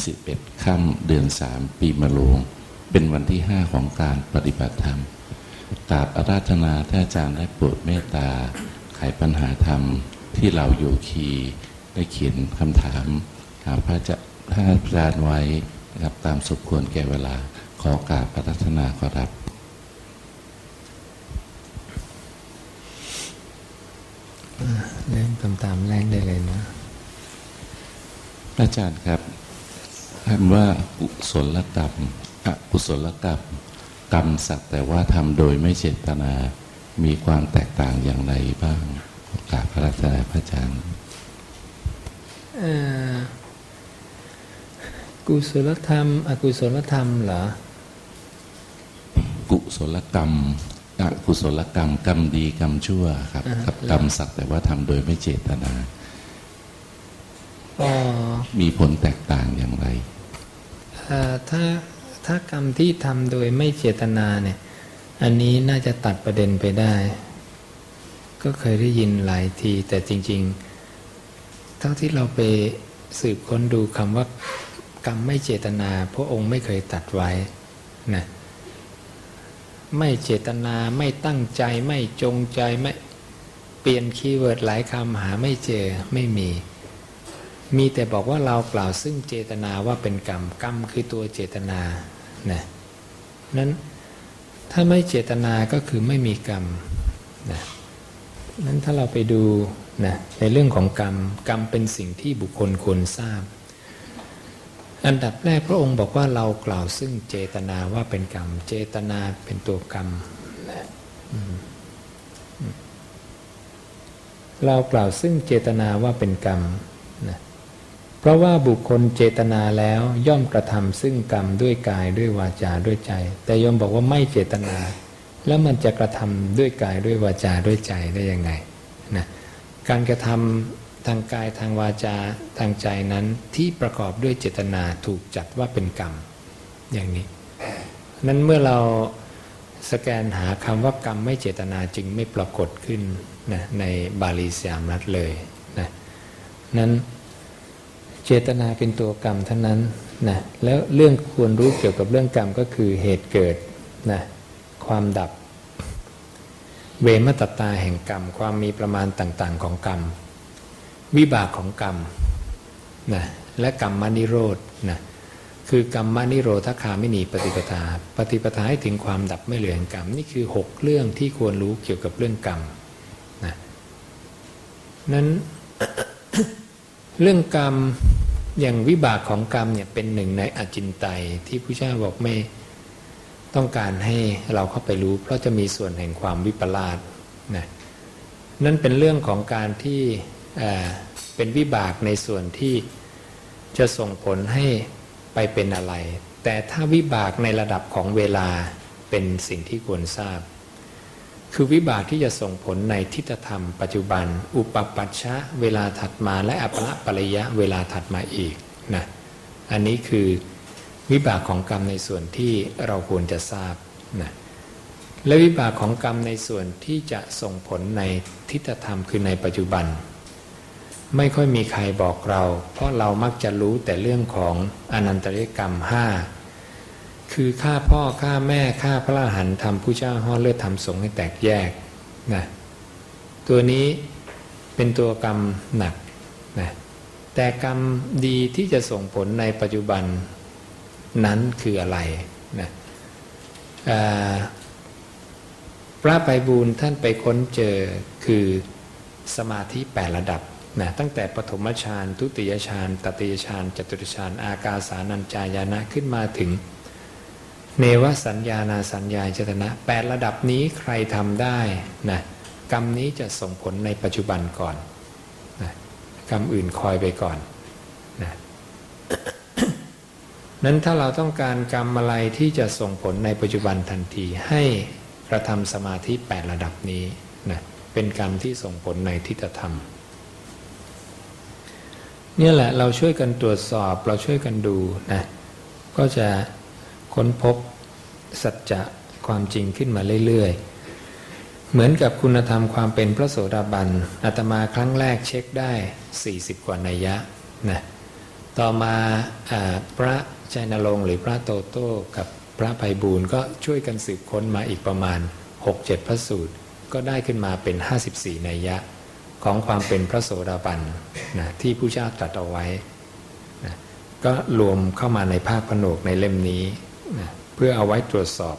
ห้าแรมสิบเอ็ดค่ำเดือนสามปีมะโรงเป็นวันที่ห้าของการปฏิบัติธรรมกราบอาราธนาท่านอาจารย์ได้โปรดเมตตาไขปัญหาธรรมที่เราโยคีได้เขียนคำถามถามพระจะท่านอาจารย์ไว้นะครับตามสมควรแก่เวลาขอกราบอาราธนาขอรับเล่นตามๆแรงได้เลยนะอาจารย์ครับ คำว่ากุศลกรรมอกุศลกรรมกรรมสักแต่ว่าทำโดยไม่เจตนา มีความแตกต่างอย่างไรบ้างกราบพระราชาพระอาจารย์เอ่อกุศลธรรม อกุศลธรรมเหรอ กุศลกรรมอกุศลกรรมกรรมดีกรรมชั่วครับอ่าฮะกับกรรมสักแต่ว่าทำโดยไม่เจตนาอ๋อมีผลแตกต่างอย่างไรเอ่อ ถ้าถ้ากรรมที่ทำโดยไม่เจตนาเนี่ย อันนี้น่าจะตัดประเด็นไปได้ ก็เคยได้ยินหลายที แต่จริง ๆ เท่าที่เราไปสืบค้นดูคำว่ากรรมไม่เจตนาพระองค์ไม่เคยตัดไว้นะไม่เจตนาไม่ตั้งใจไม่จงใจไม่เปลี่ยนคีย์เวิร์ดหลายคำหาไม่เจอไม่มี มีแต่บอกว่าเรากล่าวซึ่งเจตนาว่าเป็นกรรม กรรมคือตัวเจตนานะนั้นถ้าไม่เจตนาก็คือไม่มีกรรมนะนั้นถ้าเราไปดูนะในเรื่องของกรรม กรรมเป็นสิ่งที่บุคคลควรทราบ อันดับแรกพระองค์บอกว่าเรากล่าวซึ่งเจตนาว่าเป็นกรรม เจตนาเป็นตัวกรรมนะเรากล่าวซึ่งเจตนาว่าเป็นกรรม เพราะว่าบุคคลเจตนาแล้วย่อมกระทำซึ่งกรรมด้วยกายด้วยวาจาด้วยใจ แต่ยมบอกว่าไม่เจตนา แล้วมันจะกระทำด้วยกายด้วยวาจาด้วยใจได้ยังไงนะการกระทำทางกายทางวาจาทางใจนั้นที่ประกอบด้วยเจตนาถูกจัดว่าเป็นกรรมอย่างนี้ นั้นเมื่อเราสแกนหาคำว่ากรรมไม่เจตนาจึงไม่ปรากฏขึ้นนะในบาลีสยามรัฐเลยนะนั้น จตนาเป็นตัวกรรมทั้งนั้นนะแล้วเรื่องควรรู้เกี่ยวกับเรื่องกรรมก็คือเหตุเกิดนะความดับ เวมตตาแห่งกรรม ความมีประมาณต่าง ๆ ของกรรม วิบากของกรรมนะและกรรมมนิโรธนะคือกรรมมนิโรธคาไม่หนีปฏิปทา ปฏิปทาให้ถึงความดับไม่เหลือแห่งกรรม นี่คือหกเรื่องที่ควรรู้เกี่ยวกับเรื่องกรรมนะนั้น เรื่องกรรมอย่างวิบากของกรรมเนี่ยเป็นหนึ่งในอจินไตยที่พระเจ้าบอกไม่ต้องการให้เราเข้าไปรู้ เพราะจะมีส่วนแห่งความวิปลาสนะนั่นเป็นเรื่องของการที่เป็นวิบากในส่วนที่จะส่งผลให้ไปเป็นอะไร แต่ถ้าวิบากในระดับของเวลาเป็นสิ่งที่ควรทราบ คือวิบากที่จะส่งผลในทิฏฐธรรมปัจจุบัน อุปปัชชะเวลาถัดมาและอัปละปริยะเวลาถัดมาอีกนะอันนี้คือวิบากของกรรมในส่วนที่เราควรจะทราบนะและวิบากของกรรมในส่วนที่จะส่งผลในทิฏฐธรรมคือในปัจจุบัน ไม่ค่อยมีใครบอกเรา เพราะเรามักจะรู้แต่เรื่องของอนันตริยกรรมห้า คือฆ่าพ่อฆ่าแม่ฆ่าพระอรหันต์ทำผู้เจ้าห่อเลือดทำสงฆ์ให้แตกแยกนะตัวนี้เป็นตัวกรรมหนักนะแต่กรรมดีที่จะส่งผลในปัจจุบันนั้นคืออะไรนะพระไปบูลท่านไปค้นเจอคือสมาธิแปดระดับนะตั้งแต่ปฐมฌานทุติยฌานตติยฌานจตุตฌานอากาสานัญจายานะขึ้นมาถึง เนวสัญญานาสัญญาจตนะแปดระดับนี้ใครทำได้นะกรรมนี้จะส่งผลในปัจจุบันก่อนนะกรรมอื่นคอยไปก่อนนะนั้นถ้าเราต้องการกรรมอะไรที่จะส่งผลในปัจจุบันทันที ให้กระทำสมาธิแปดระดับนี้นะเป็นกรรมที่ส่งผลในทิฏฐธรรมเนี่ยแหละเราช่วยกันตรวจสอบเราช่วยกันดูนะก็จะ ค้นพบสัจจะความจริงขึ้นมาเรื่อยๆ เหมือนกับคุณธรรมความเป็นพระโสดาบันอาตมาครั้งแรกเช็คได้ 40 กว่านัยยะนะต่อมาพระชัยนรงค์หรือพระโตโต้กับพระไพบูลก็ช่วยกันสืบค้นมาอีกประมาณ 6-7 พระสูตร ก็ได้ขึ้นมาเป็น 54 นัยยะของความเป็นพระโสดาบันนะที่ผู้เจ้าตรัสเอาไว้นะก็รวมเข้ามาในภาคผนวกในเล่มนี้ เพื่อเอาไว้ตรวจสอบ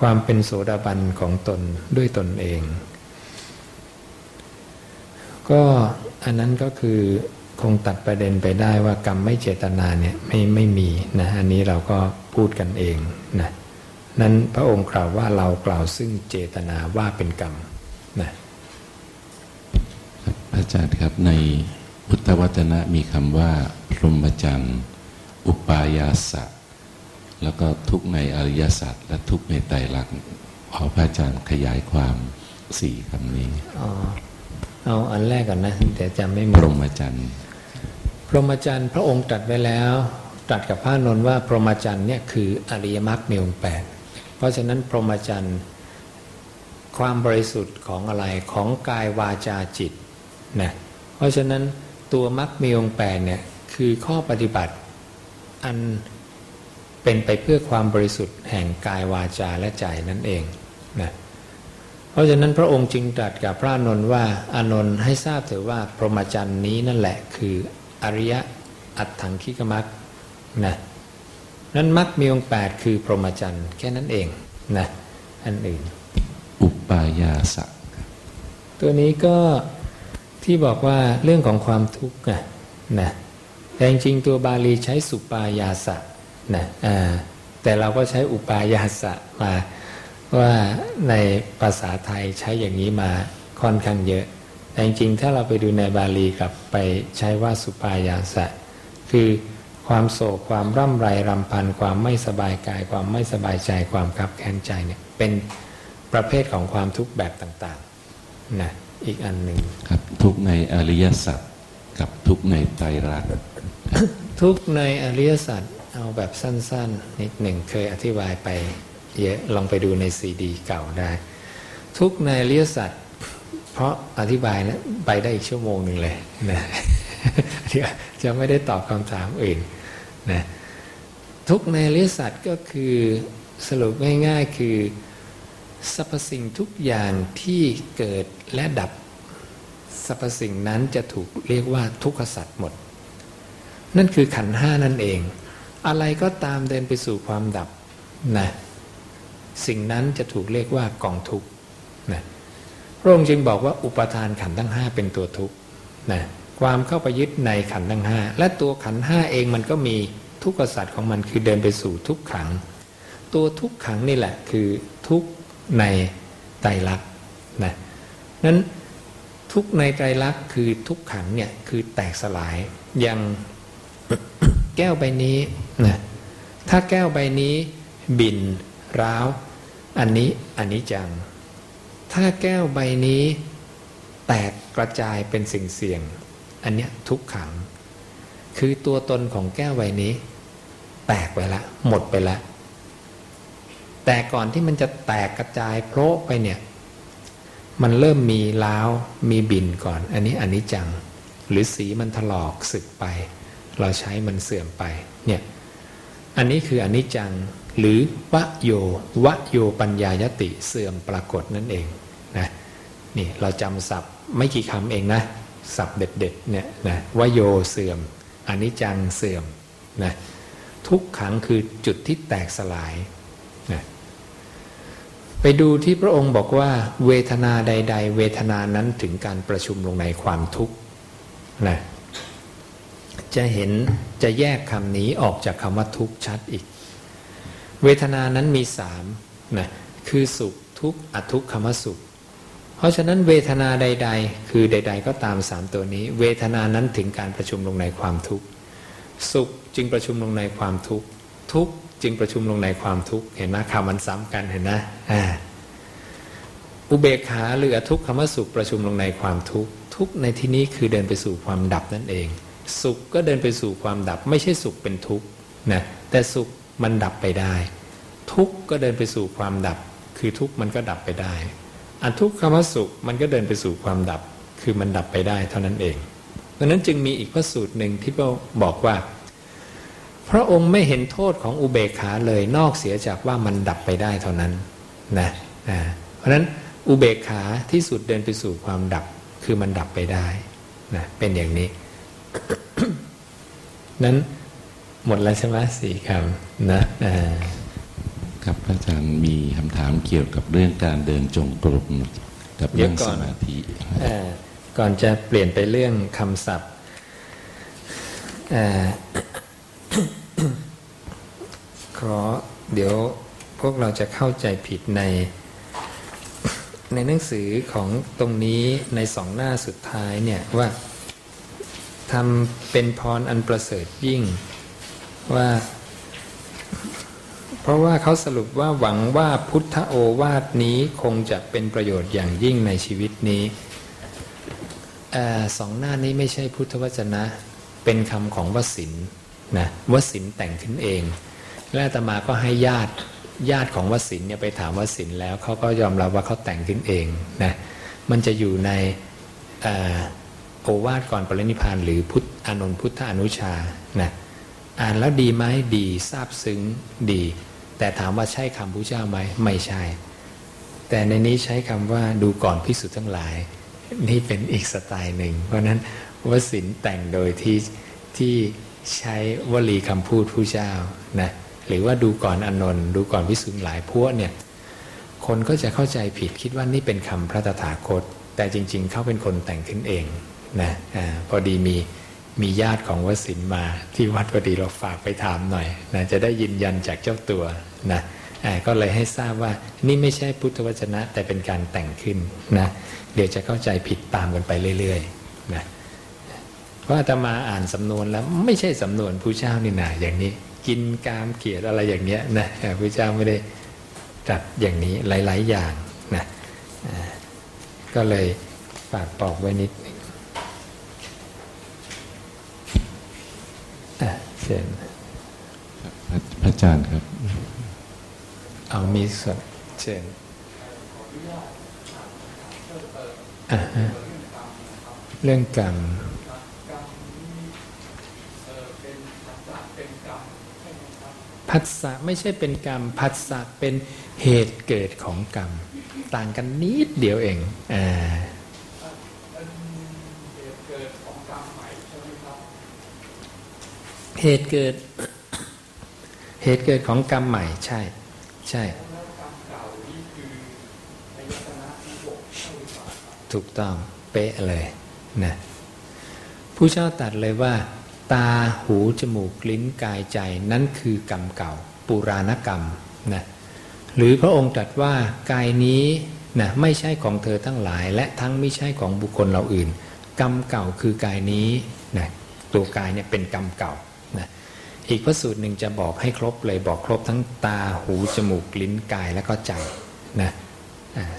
ความเป็นโสดาบันของตนด้วยตนเอง ก็อันนั้นก็คือคงตัดประเด็นไปได้ว่ากรรมไม่เจตนาเนี่ยไม่ไม่มีนะอันนี้เราก็พูดกันเองนะนั้นพระองค์กล่าวว่าเรากล่าวซึ่งเจตนาว่าเป็นกรรมนะอาจารย์ครับในพุทธวจนะมีคำว่า พรหมจรรย์ อุปายาสะ แล้วก็ทุกในอริยสัจและทุกในไตรลักษณ์ขอพระอาจารย์ขยายความสี่คำนี้อ๋อเอาอันแรกก่อนนะแต่จำไม่หมดพรหมจรรย์พรหมจรรย์พระองค์ตรัสไว้แล้วตรัสกับพระนนท์ว่าพรหมจรรย์เนี่ยคืออริยมรรคมีองค์แปดเพราะฉะนั้นพรหมจรรย์ความบริสุทธิ์ของอะไรของกายวาจาจิตนะเพราะฉะนั้นตัวมรรคมีองค์แปดเนี่ยคือข้อปฏิบัติอัน เป็นไปเพื่อความบริสุทธิ์แห่งกายวาจาและใจนั่นเองนะเพราะฉะนั้นพระองค์จึงตรัสกับพระนนท์ว่าอานนท์ให้ทราบเถอะว่าพรหมจรรย์นี้นั่นแหละคืออริยะอัตถังคิกมักนะนั้นมักมีองค์แปดคือพรหมจรรย์แค่นั้นเองนะอันอื่น อุปายาสะตัวนี้ก็ที่บอกว่าเรื่องของความทุกข์นะนะแต่จริงๆตัวบาลีใช้สุปายาสะ นะอ่าแต่เราก็ใช้อุปายาสะมาว่าในภาษาไทยใช้อย่างนี้มาค่อนข้างเยอะ แต่จริงๆ ถ้าเราไปดูในบาลีกับไปใช้ว่าสุปายาสะ คือความโศกความร่ำไรรำพัน ความไม่สบายกาย ความไม่สบายใจความขับแค้นใจเนี่ยเป็นประเภทของความทุกข์แบบต่างๆนะอีกอันหนึ่งครับทุกในอริยสัจกับทุกในไตรลักษณ์ทุกในอริยสัจ เอาแบบสั้นๆ นิดหนึ่งเคยอธิบายไปเยอะลองไปดูในซีดีเก่าได้ ทุกในอริยสัจเพราะอธิบายนะไปได้อีกชั่วโมงหนึ่งเลยนะจะไม่ได้ตอบคำถามอื่นนะทุกในอริยสัจก็คือสรุปง่ายๆคือสรรพสิ่งทุกอย่างที่เกิดและดับสรรพสิ่งนั้นจะถูกเรียกว่าทุกขสัตว์หมด นั่นคือขันห้านั่นเอง อะไรก็ตามเดินไปสู่ความดับนะสิ่งนั้นจะถูกเรียกว่ากองทุกข์นะพระองค์จึงบอกว่าอุปทานขันทั้งห้าเป็นตัวทุกข์นะความเข้าไปยึดในขันทั้งห้าและตัวขันห้าเองมันก็มีทุกขสัตว์ของมันคือเดินไปสู่ทุกขัง ตัวทุกขังนี่แหละคือทุกในไตรลักษณ์นะนั้นทุกในไตรลักษณ์คือทุกขังเนี่ยคือแตกสลายอย่าง แก้วใบนี้นะถ้าแก้วใบนี้บินร้าว อันนี้อันนี้จัง ถ้าแก้วใบนี้แตกกระจายเป็นสิ่งเสี่ยง อันนี้ทุกขัง คือตัวตนของแก้วใบนี้ แตกไปละ หมดไปละแต่ก่อนที่มันจะแตกกระจายโพะไปเนี่ย มันเริ่มมีล้าวมีบินก่อน อันนี้อันนี้จัง หรือสีมันถลอกสึกไป เราใช้มันเสื่อมไปเนี่ยอันนี้คืออนนี้จังหรือวะโยวะโยปัญญายติเสื่อมปรากฏนั่นเองนะนี่เราจำศัพท์ไม่กี่คำเองนะศัพท์เด็ดๆเนี่ยนะวะโยเสื่อมอนนี้จังเสื่อมนะทุกขังคือจุดที่แตกสลายไปดูที่พระองค์บอกว่า เวทนาใด ๆ เวทนานั้นถึงการประชุมลงในความทุกข์นะ จะเห็นจะแยกคำนี้ออกจากคำว่าทุกข์ชัดอีก เวทนานั้นมีสามนะคือสุขทุกข์อทุกขมสุข เพราะฉะนั้นเวทนาใด ๆ คือใด ๆ ก็ตามสามตัวนี้ เวทนานั้นถึงการประชุมลงในความทุกข์สุขจึงประชุมลงในความทุกข์ทุกข์จึงประชุมลงในความทุกข์เห็นไหมคำมันซ้ำกันเห็นนะอุเบกขาหรืออทุกขมสุขประชุมลงในความทุกข์ทุกในที่นี้คือเดินไปสู่ความดับนั่นเอง สุขก็เดินไปสู่ความดับ ไม่ใช่สุขเป็นทุกข์นะแต่สุขมันดับไปได้ ทุกข์ก็เดินไปสู่ความดับ คือทุกข์มันก็ดับไปได้อันทุกขมสุขมันก็เดินไปสู่ความดับ คือมันดับไปได้เท่านั้นเองดังนั้นจึงมีอีกพระสูตรหนึ่งที่บอกว่า พระองค์ไม่เห็นโทษของอุเบกขาเลยนอกเสียจากว่ามันดับไปได้เท่านั้นนะเพราะฉะนั้นอุเบกขาที่สุดเดินไปสู่ความดับ คือมันดับไปได้นะเป็นอย่างนี้ นั้นหมดแล้วใช่ไหมสี่คำนะครับอาจารย์มีคำถามเกี่ยวกับเรื่องการเดินจงกรมกับเรื่องสมาธิก่อนจะเปลี่ยนไปเรื่องคำศัพท์ขอเดี๋ยวพวกเราจะเข้าใจผิดใน ในหนังสือของตรงนี้ในสองหน้าสุดท้ายเนี่ยว่า ทำเป็นพรอันประเสริฐยิ่งว่า เพราะว่าเขาสรุปว่าหวังว่าพุทธโอวาทนี้คงจะเป็นประโยชน์อย่างยิ่งในชีวิตนี้อสองหน้านี้ไม่ใช่พุทธวจนะ เป็นคำของวสินนะวสินแต่งขึ้นเอง และอาตมาก็ให้ญาติญาติของวสินเนี่ยไปถามวสินแล้วเขาก็ยอมรับว่าเขาแต่งขึ้นเองนะมันจะอยู่ใน โอวาทก่อนปรินิพานหรือพุทธอนนพุทธอนุชานะอ่านแล้วดีไหมดีซาบซึ้งดี แต่ถามว่าใช่คำพระเจ้าไหมไม่ใช่ แต่ในนี้ใช้คำว่าดูก่อนพิสุทั้งหลาย นี่เป็นอีกสไตล์หนึ่ง เพราะนั้นวสินแต่งโดยที่ที่ใช้วลีคำพูดผู้เจ้านะหรือว่าดูก่อนอนนท์ดูก่อนพิสุหลายพวกเนี่ยคนก็จะเข้าใจผิดคิดว่านี่เป็นคำพระตถาคต แต่จริง ๆ เขาเป็นคนแต่งขึ้นเอง นะอพอดีมีมีญาติของวสินมาที่วัดพอดีเราฝากไปถามหน่อยนะจะได้ยืนยันจากเจ้าตัวนะก็เลยให้ทราบว่านี่ไม่ใช่พุทธวจนะแต่เป็นการแต่งขึ้นนะเดี๋ยวจะเข้าใจผิดตามกันไปเรื่อยๆนะเพราะอาตมาอ่านสำนวนแล้วไม่ใช่สำนวนผู้เจ้านี่นาอย่างนี้ กินกามเกียรติอะไรอย่างเงี้ยนะพระเจ้าไม่ได้จัดอย่างนี้หลาย ๆ อย่างนะก็เลยฝากบอกไว้นิด เชิญพระอาจารย์ครับ เอามีส่วนเชิญเรื่องกรรมพัสสะไม่ใช่เป็นกรรมพัสสะเป็นเหตุเกิดของกรรม ต่างกันนิดเดียวเองอ่า เหตุเกิด เหตุเกิดของกรรมใหม่ ใช่ ใช่ ถูกต้องเป๊ะเลยนะผู้เจ้าตัดเลยว่า ตาหูจมูกลิ้นกายใจนั้นคือกรรมเก่า ปุราณกรรมนะหรือพระองค์ตรัสว่ากายนี้นะไม่ใช่ของเธอทั้งหลาย และทั้งไม่ใช่ของบุคคลเราอื่น กรรมเก่าคือกายนี้นะตัวกายเนี่ยเป็นกรรมเก่า อีกพระสูตรหนึ่งจะบอกให้ครบเลยบอกครบทั้งตาหูจมูกลิ้นกายและก็ใจนะ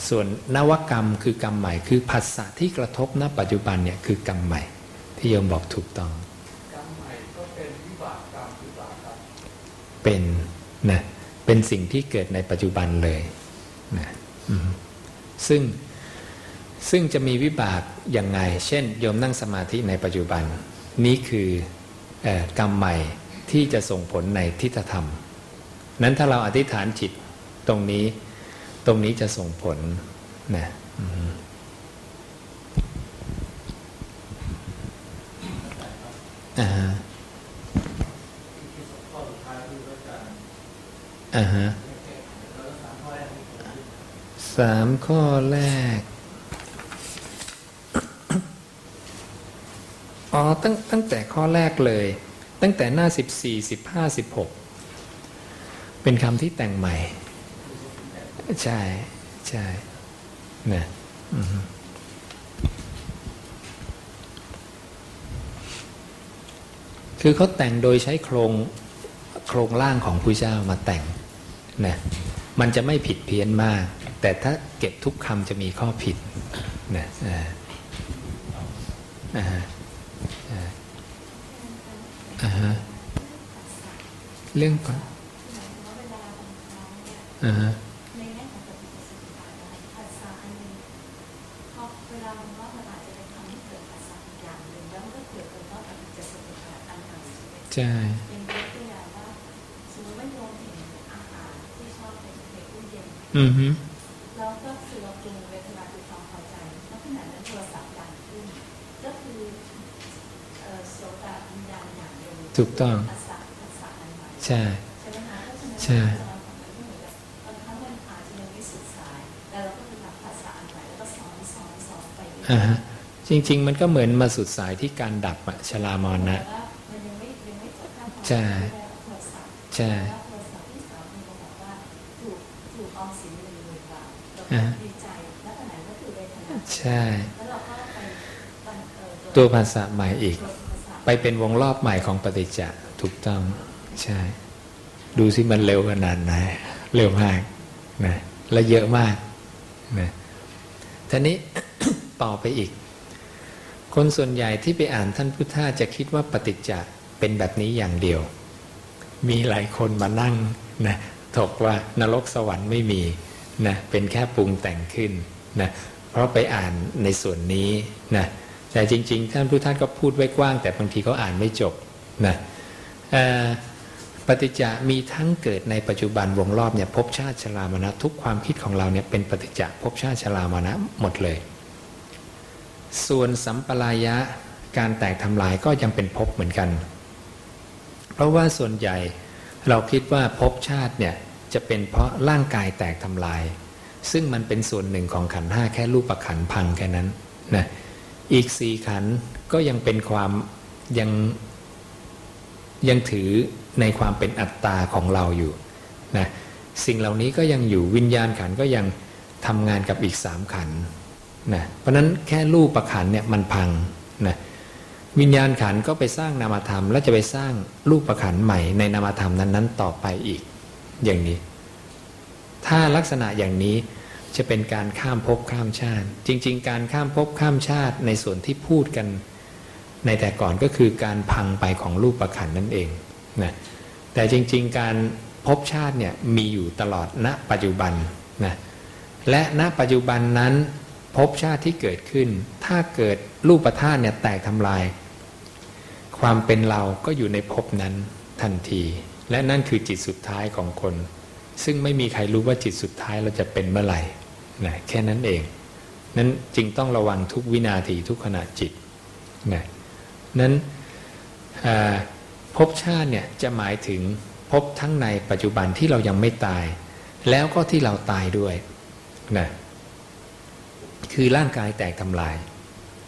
ส่วนนวกรรมคือกรรมใหม่ คือภาษาที่กระทบณปัจจุบันเนี่ยคือกรรมใหม่ ที่โยมบอกถูกต้องกรรมใหม่ก็เป็นวิบากกรรมวิบากกรรมเป็นนะเป็นสิ่งที่เกิดในปัจจุบันเลยนะซึ่งซึ่งจะมีวิบากยังไง เช่นโยมนั่งสมาธิในปัจจุบัน นี่คือกรรมใหม่ ที่จะส่งผลในทิฏฐธรรม นั้นถ้าเราอธิษฐานจิตตรงนี้ ตรงนี้จะส่งผลนะอ่าอ่าฮะสามข้อแรก อ๋อตั้งตั้งแต่ข้อแรกเลย ตั้งแต่หน้าสิบสี่สิบห้าสิบหกเป็นคำที่แต่งใหม่ ใช่ใช่นะคือเขาแต่งโดยใช้โครงโครงล่างของพระเจ้ามาแต่งนะมันจะไม่ผิดเพี้ยนมาก แต่ถ้าเก็บทุกคำจะมีข้อผิดนะอ่าอ่าอ่าฮะ เรื่องก่อนอ่าฮะอย่างหนึ่งแล้วมันก็เกิดเป็นว่าปฏิจจสมุปบาทอันใหม่ใช่ไหมใช่เป็นยกตัวอย่างว่าสมมติว่าโยมเห็นอาหารที่ชอบเป็นในตู้เย็นอือฮึแล้วก็คือเราปรุงเวทนาคือความพอใจแล้วขณะนั้นโทรศัพท์ดังขึ้นก็คือเอ่อโสตวิญญาณอย่างหนึ่งถูกต้อง ใหม่ใช่ใช่ไหมคะเพราะฉะนั้นใช่เราทำมันไม่เหมือนกับบางครั้งมันอาจจะยังไม่สุดสายแต่เราก็คือทำภาษาอันใหม่แล้วก็สอนสอนสอนไปเรื่อยๆอ่าฮะจริง ๆ มันก็เหมือนมาสุดสายที่การดับอะชลามรณะแต่ว่ามันยังไม่ยังไม่จบขั้นตอนใช่โทรศัพท์ใช่แล้วโทรศัพท์ที่สามคุณบอกว่าถูกถูกออมสินหนึ่งหมื่นบาทเราอ่าก็ดีใจแล้วขณะนั้นก็คือเวทนาใช่แล้วเราก็ไปบันเอ่อตัวภาษาใหม่อีกตัวภาษาไปเป็นวงรอบใหม่ของปฏิจจะถูกต้อง ใช่ ดูสิมันเร็วขนาดไหน เร็วมากนะและเยอะมากนะทีนี้ต่อไปอีก คนส่วนใหญ่ที่ไปอ่านท่านพุทธาจะคิดว่าปฏิจจะเป็นแบบนี้อย่างเดียว มีหลายคนมานั่งนะถกว่านรกสวรรค์ไม่มีนะเป็นแค่ปรุงแต่งขึ้นนะเพราะไปอ่านในส่วนนี้นะแต่จริง ๆ ท่านพุทธาก็พูดไว้กว้าง แต่บางทีเขาอ่านไม่จบนะเอ่อ ปฏิจจะมีทั้งเกิดในปัจจุบันวงรอบเนี่ยภพชาติชรามรณะทุกความคิดของเราเนี่ยเป็นปฏิจจะภพชาติชรามรณะหมดเลย ส่วนสัมปรายะการแตกทำลายก็ยังเป็นภพเหมือนกัน เพราะว่าส่วนใหญ่เราคิดว่าภพชาติเนี่ยจะเป็นเพราะร่างกายแตกทำลาย ซึ่งมันเป็นส่วนหนึ่งของขันห้าแค่รูปขันพังแค่นั้นนะอีกสี่ขันก็ยังเป็นความยังยังถือ ในความเป็นอัตตาของเราอยู่นะสิ่งเหล่านี้ก็ยังอยู่วิญญาณขันก็ยังทำงานกับอีกสามขันนะเพราะฉะนั้นแค่รูประขันเนี่ยมันพังนะวิญญาณขันก็ไปสร้างนามธรรม แล้วจะไปสร้างรูประขันใหม่ในนามธรรมนั้นๆ ต่อไปอีกอย่างนี้ ถ้าลักษณะอย่างนี้จะเป็นการข้ามภพข้ามชาติ จริง ๆ การข้ามภพข้ามชาติในส่วนที่พูดกัน ในแต่ก่อนก็คือการพังไปของรูปประขันนั่นเอง นะแต่จริงๆการภพชาติเนี่ยมีอยู่ตลอดณปัจจุบันนะและณปัจจุบันนั้นภพชาติที่เกิดขึ้น ถ้าเกิดรูปธาตุเนี่ยแตกทำลาย ความเป็นเราก็อยู่ในภพนั้นทันที และนั่นคือจิตสุดท้ายของคน ซึ่งไม่มีใครรู้ว่าจิตสุดท้ายเราจะเป็นเมื่อไหร่นะแค่นั้นเอง นั้นจึงต้องระวังทุกวินาทีทุกขณะจิตนะนั้นอ่า ภพชาติเนี่ยจะหมายถึงภพทั้งในปัจจุบันที่เรายังไม่ตาย แล้วก็ที่เราตายด้วยนะคือร่างกายแตกทำลาย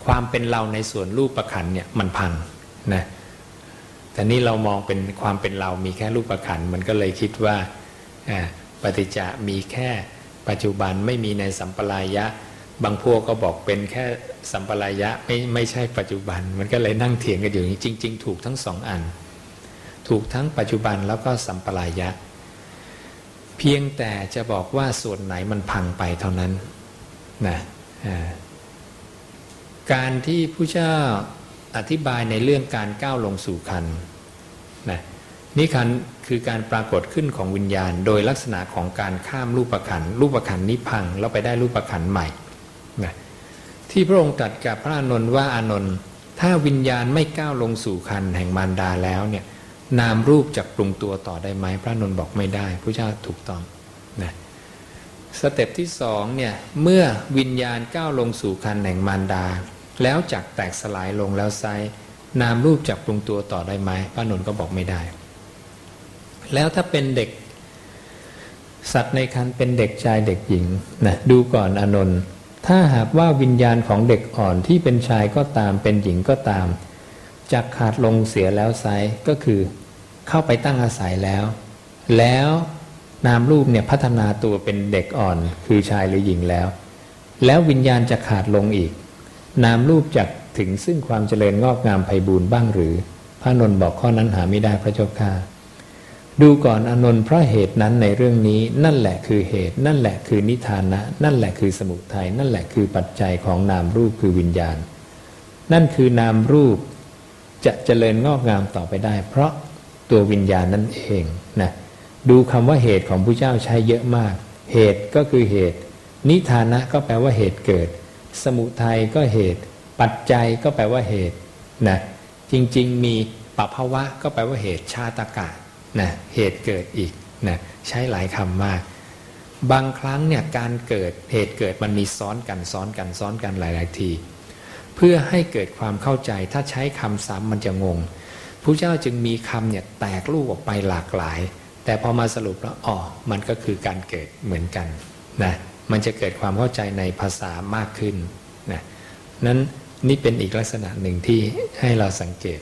ความเป็นเราในส่วนรูปประคันเนี่ยมันพังนะแต่นี่เรามองเป็นความเป็นเรามีแค่รูปประคันมันก็เลยคิดว่าปฏิจจะมีแค่ปัจจุบันไม่มีในสัมปรายะ บางพวกก็บอกเป็นแค่สัมปรายะไม่ไม่ใช่ปัจจุบัน มันก็เลยนั่งเถียงกันอยู่างนี้จริง ๆ ถูกทั้งสองอัน ถูกทั้งปัจจุบันแล้วก็สัมปรายะ เพียงแต่จะบอกว่าส่วนไหนมันพังไปเท่านั้นนะการที่ผู้เจ้าอธิบายในเรื่องการก้าวลงสู่คันนะนี่คันคือการปรากฏขึ้นของวิญญาณ โดยลักษณะของการข้ามรูปขันรูปขันนี้พังแล้วไปได้รูปขันใหม่นะที่พระองค์ตรัสกับพระอานนท์ว่าอานนท์ถ้าวิญญาณไม่ก้าวลงสู่คันแห่งมารดาแล้วเนี่ย นามรูปจะปรุงตัวต่อได้ไหมพระนนท์บอกไม่ได้พระเจ้าถูกต้องนะสเต็ปที่สองเนี่ยเมื่อวิญญาณก้าวลงสู่คันแห่งมารดา แล้วจักแตกสลายลงแล้วไซนามรูปจักปรุงตัวต่อได้ไหมพระนนท์ก็บอกไม่ได้ แล้วถ้าเป็นเด็ก สัตว์ในคันเป็นเด็กชายเด็กหญิงนะดูก่อนอนนท์ถ้าหากว่าวิญญาณของเด็กอ่อนที่เป็นชายก็ตามเป็นหญิงก็ตาม จักขาดลงเสียแล้วไซก็คือเข้าไปตั้งอาศัยแล้ว แล้วนามรูปเนี่ยพัฒนาตัวเป็นเด็กอ่อน คือชายหรือหญิงแล้ว แล้ววิญญาณจะขาดลงอีก นามรูปจักถึงซึ่งความเจริญงอกงามไพบูรณ์บ้างหรือ พระนนท์บอกข้อนั้นหาไม่ได้พระเจ้าค่ะดูก่อนอนนท์เพราะเหตุนั้นในเรื่องนี้ นั่นแหละคือเหตุ นั่นแหละคือนิทานะ นั่นแหละคือสมุทัยนั่นแหละคือปัจจัยของนามรูปคือวิญญาณ นั่นคือนามรูป จะเจริญงอกงามต่อไปได้ เพราะตัววิญญาณนั่นเองนะดูคำว่าเหตุของพระเจ้าใช้เยอะมาก เหตุก็คือเหตุ นิทานะก็แปลว่าเหตุเกิด สมุทัยก็เหตุ ปัจจัยก็แปลว่าเหตุนะจริงๆมีปภาวะก็แปลว่าเหตุชาตกะนะเหตุเกิดอีกนะใช้หลายคำมาก บางครั้งเนี่ยการเกิดเหตุเกิดมันมีซ้อนกันซ้อนกันซ้อนกันหลาย ๆ ที เพื่อให้เกิดความเข้าใจ ถ้าใช้คำซ้ำมันจะงงพระเจ้าจึงมีคำเนี่ยแตกลูกออกไปหลากหลาย แต่พอมาสรุปแล้วอ๋อมันก็คือการเกิดเหมือนกันนะมันจะเกิดความเข้าใจในภาษามากขึ้นนะนั้นนี่เป็นอีกลักษณะหนึ่งที่ให้เราสังเกต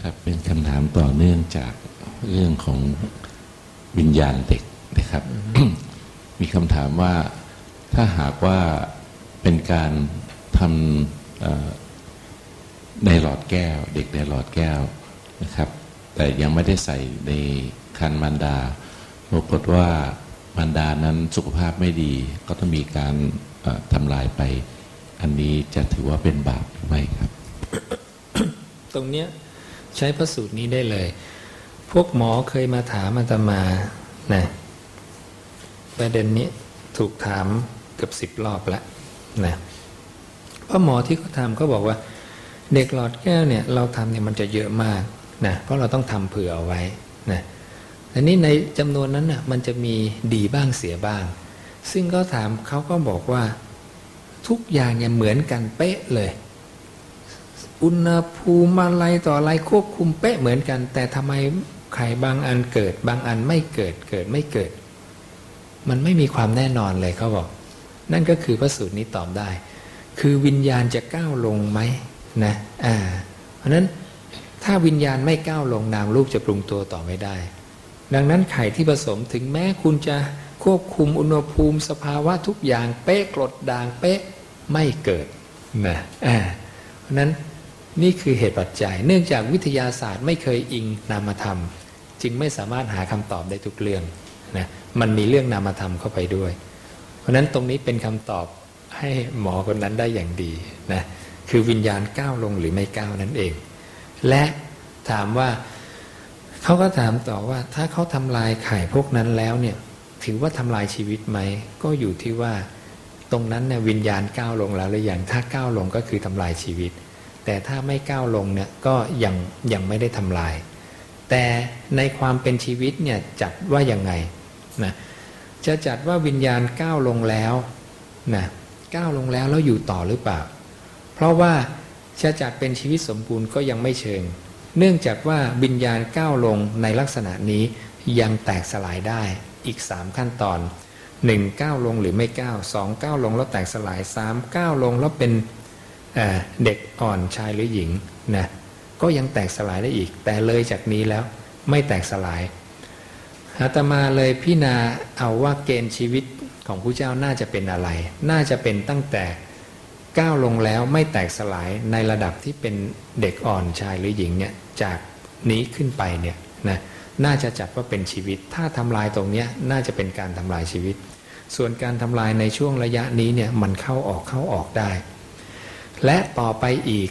ครับเป็นคำถามต่อเนื่องจากเรื่องของวิญญาณเด็กนะครับ มีคำถามว่าถ้าหากว่าเป็นการ ทำในหลอดแก้ว เด็กในหลอดแก้วนะครับ แต่ยังไม่ได้ใส่ในคันมันดาปรากฏว่ามันดานั้นสุขภาพไม่ดี ก็ต้องมีการทำลายไป อันนี้จะถือว่าเป็นบาปหรือไม่ครับ ตรงเนี้ยใช้พระสูตรนี้ได้เลย พวกหมอเคยมาถามอาตมานะประเด็นนี้ถูกถามเกือบสิบรอบแล้วนะ เพราะหมอที่เขาทำเขาบอกว่า เด็กหลอดแก้วเนี่ยเราทำเนี่ยมันจะเยอะมากนะเพราะเราต้องทำเผื่อเอาไว้นะแต่นี้ในจำนวนนั้นน่ะมันจะมีดีบ้างเสียบ้าง ซึ่งก็ถามเขาก็บอกว่าทุกอย่างเนี่ยเหมือนกันเป๊ะเลย อุณหภูมิอะไรต่ออะไรควบคุมเป๊ะเหมือนกัน แต่ทำไมไข่บางอันเกิด บางอันไม่เกิดเกิดไม่เกิด มันไม่มีความแน่นอนเลยเขาบอก นั่นก็คือพระสูตรนี้ตอบได้ คือวิญญาณจะก้าวลงไหมนะอ่าเพราะนั้นถ้าวิญญาณไม่ก้าวลงนามรูปจะปรุงตัวต่อไม่ได้ ดังนั้นไข่ที่ผสมถึงแม้คุณจะควบคุมอุณหภูมิสภาวะทุกอย่างเป๊ะกรดด่างเป๊ะไม่เกิดนะอ่าเพราะนั้นนี่คือเหตุปัจจัย เนื่องจากวิทยาศาสตร์ไม่เคยอิงนามธรรม จึงไม่สามารถหาคำตอบได้ทุกเรื่องนะมันมีเรื่องนามธรรมเข้าไปด้วย เพราะนั้นตรงนี้เป็นคำตอบ ให้หมอคนนั้นได้อย่างดีนะคือวิญญาณก้าวลงหรือไม่ก้าวนั่นเอง และถามว่าเขาก็ถามต่อว่า ถ้าเขาทำลายไข่พวกนั้นแล้วเนี่ยถือว่าทำลายชีวิตไหมก็อยู่ที่ว่าตรงนั้นเนี่ยวิญญาณก้าวลงแล้วหรือยังถ้าก้าวลงก็คือทำลายชีวิต แต่ถ้าไม่ก้าวลงเนี่ยก็ยังยังไม่ได้ทำลาย แต่ในความเป็นชีวิตเนี่ยจัดว่ายังไงนะจะจัดว่าวิญญาณก้าวลงแล้วนะ ก้าวลงแล้วแล้วอยู่ต่อหรือเปล่า เพราะว่าจะจัดเป็นชีวิตสมบูรณ์ก็ยังไม่เชิง เนื่องจากว่าวิญญาณก้าวลงในลักษณะนี้ยังแตกสลายได้อีกสามขั้นตอนหนึ่งก้าวลงหรือไม่ก้าวสองก้าวลงแล้วแตกสลายสามก้าวลงแล้วเป็นเด็กอ่อนชายหรือหญิงนะก็ยังแตกสลายได้อีก แต่เลยจากนี้แล้วไม่แตกสลายอาตมาเลยพี่นาเอาว่าเกณฑ์ชีวิต ของผู้เจ้าน่าจะเป็นอะไร น่าจะเป็นตั้งแต่ก้าวลงแล้วไม่แตกสลายในระดับที่เป็นเด็กอ่อนชายหรือหญิงเนี่ยจากนี้ขึ้นไปเนี่ยนะน่าจะจัดว่าเป็นชีวิต ถ้าทำลายตรงนี้น่าจะเป็นการทำลายชีวิต ส่วนการทำลายในช่วงระยะนี้เนี่ยมันเข้าออกเข้าออกได้ และต่อไปอีก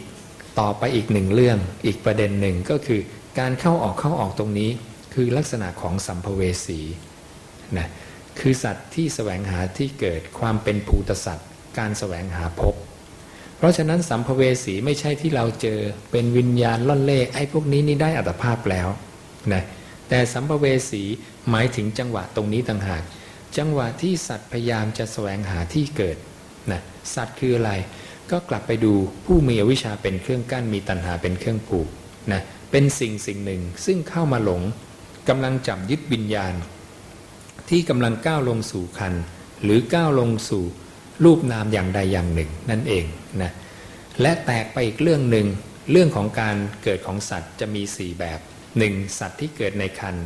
ต่อไปอีกหนึ่งเรื่อง อีกประเด็นหนึ่งก็คือ การเข้าออกเข้าออกตรงนี้ คือลักษณะของสัมภเวสีนะ คือสัตว์ที่แสวงหาที่เกิดความเป็นภูตสัตว์ การแสวงหาพบเพราะฉะนั้นสัมภเวสีไม่ใช่ที่เราเจอเป็นวิญญาณล่อนเล่ไอ้พวกนี้นี่ได้อัตภาพแล้วนะแต่สัมภเวสีหมายถึงจังหวะตรงนี้ต่างหาก จังหวะที่สัตว์พยายามจะแสวงหาที่เกิดนะสัตว์คืออะไรก็กลับไปดูผู้มีอวิชชาเป็นเครื่องกั้นมีตัณหาเป็นเครื่องผูกนะเป็นสิ่งสิ่งหนึ่งซึ่งเข้ามาหลงกำลังจับยึดวิญญาณ ที่กำลังก้าวลงสู่คัน หรือก้าวลงสู่รูปนามอย่างใดอย่างหนึ่งนั่นเองนะและแตกไปอีกเรื่องหนึ่งเรื่องของการเกิดของสัตว์จะมีสี่แบบหนึ่งสัตว์ที่เกิดในคัน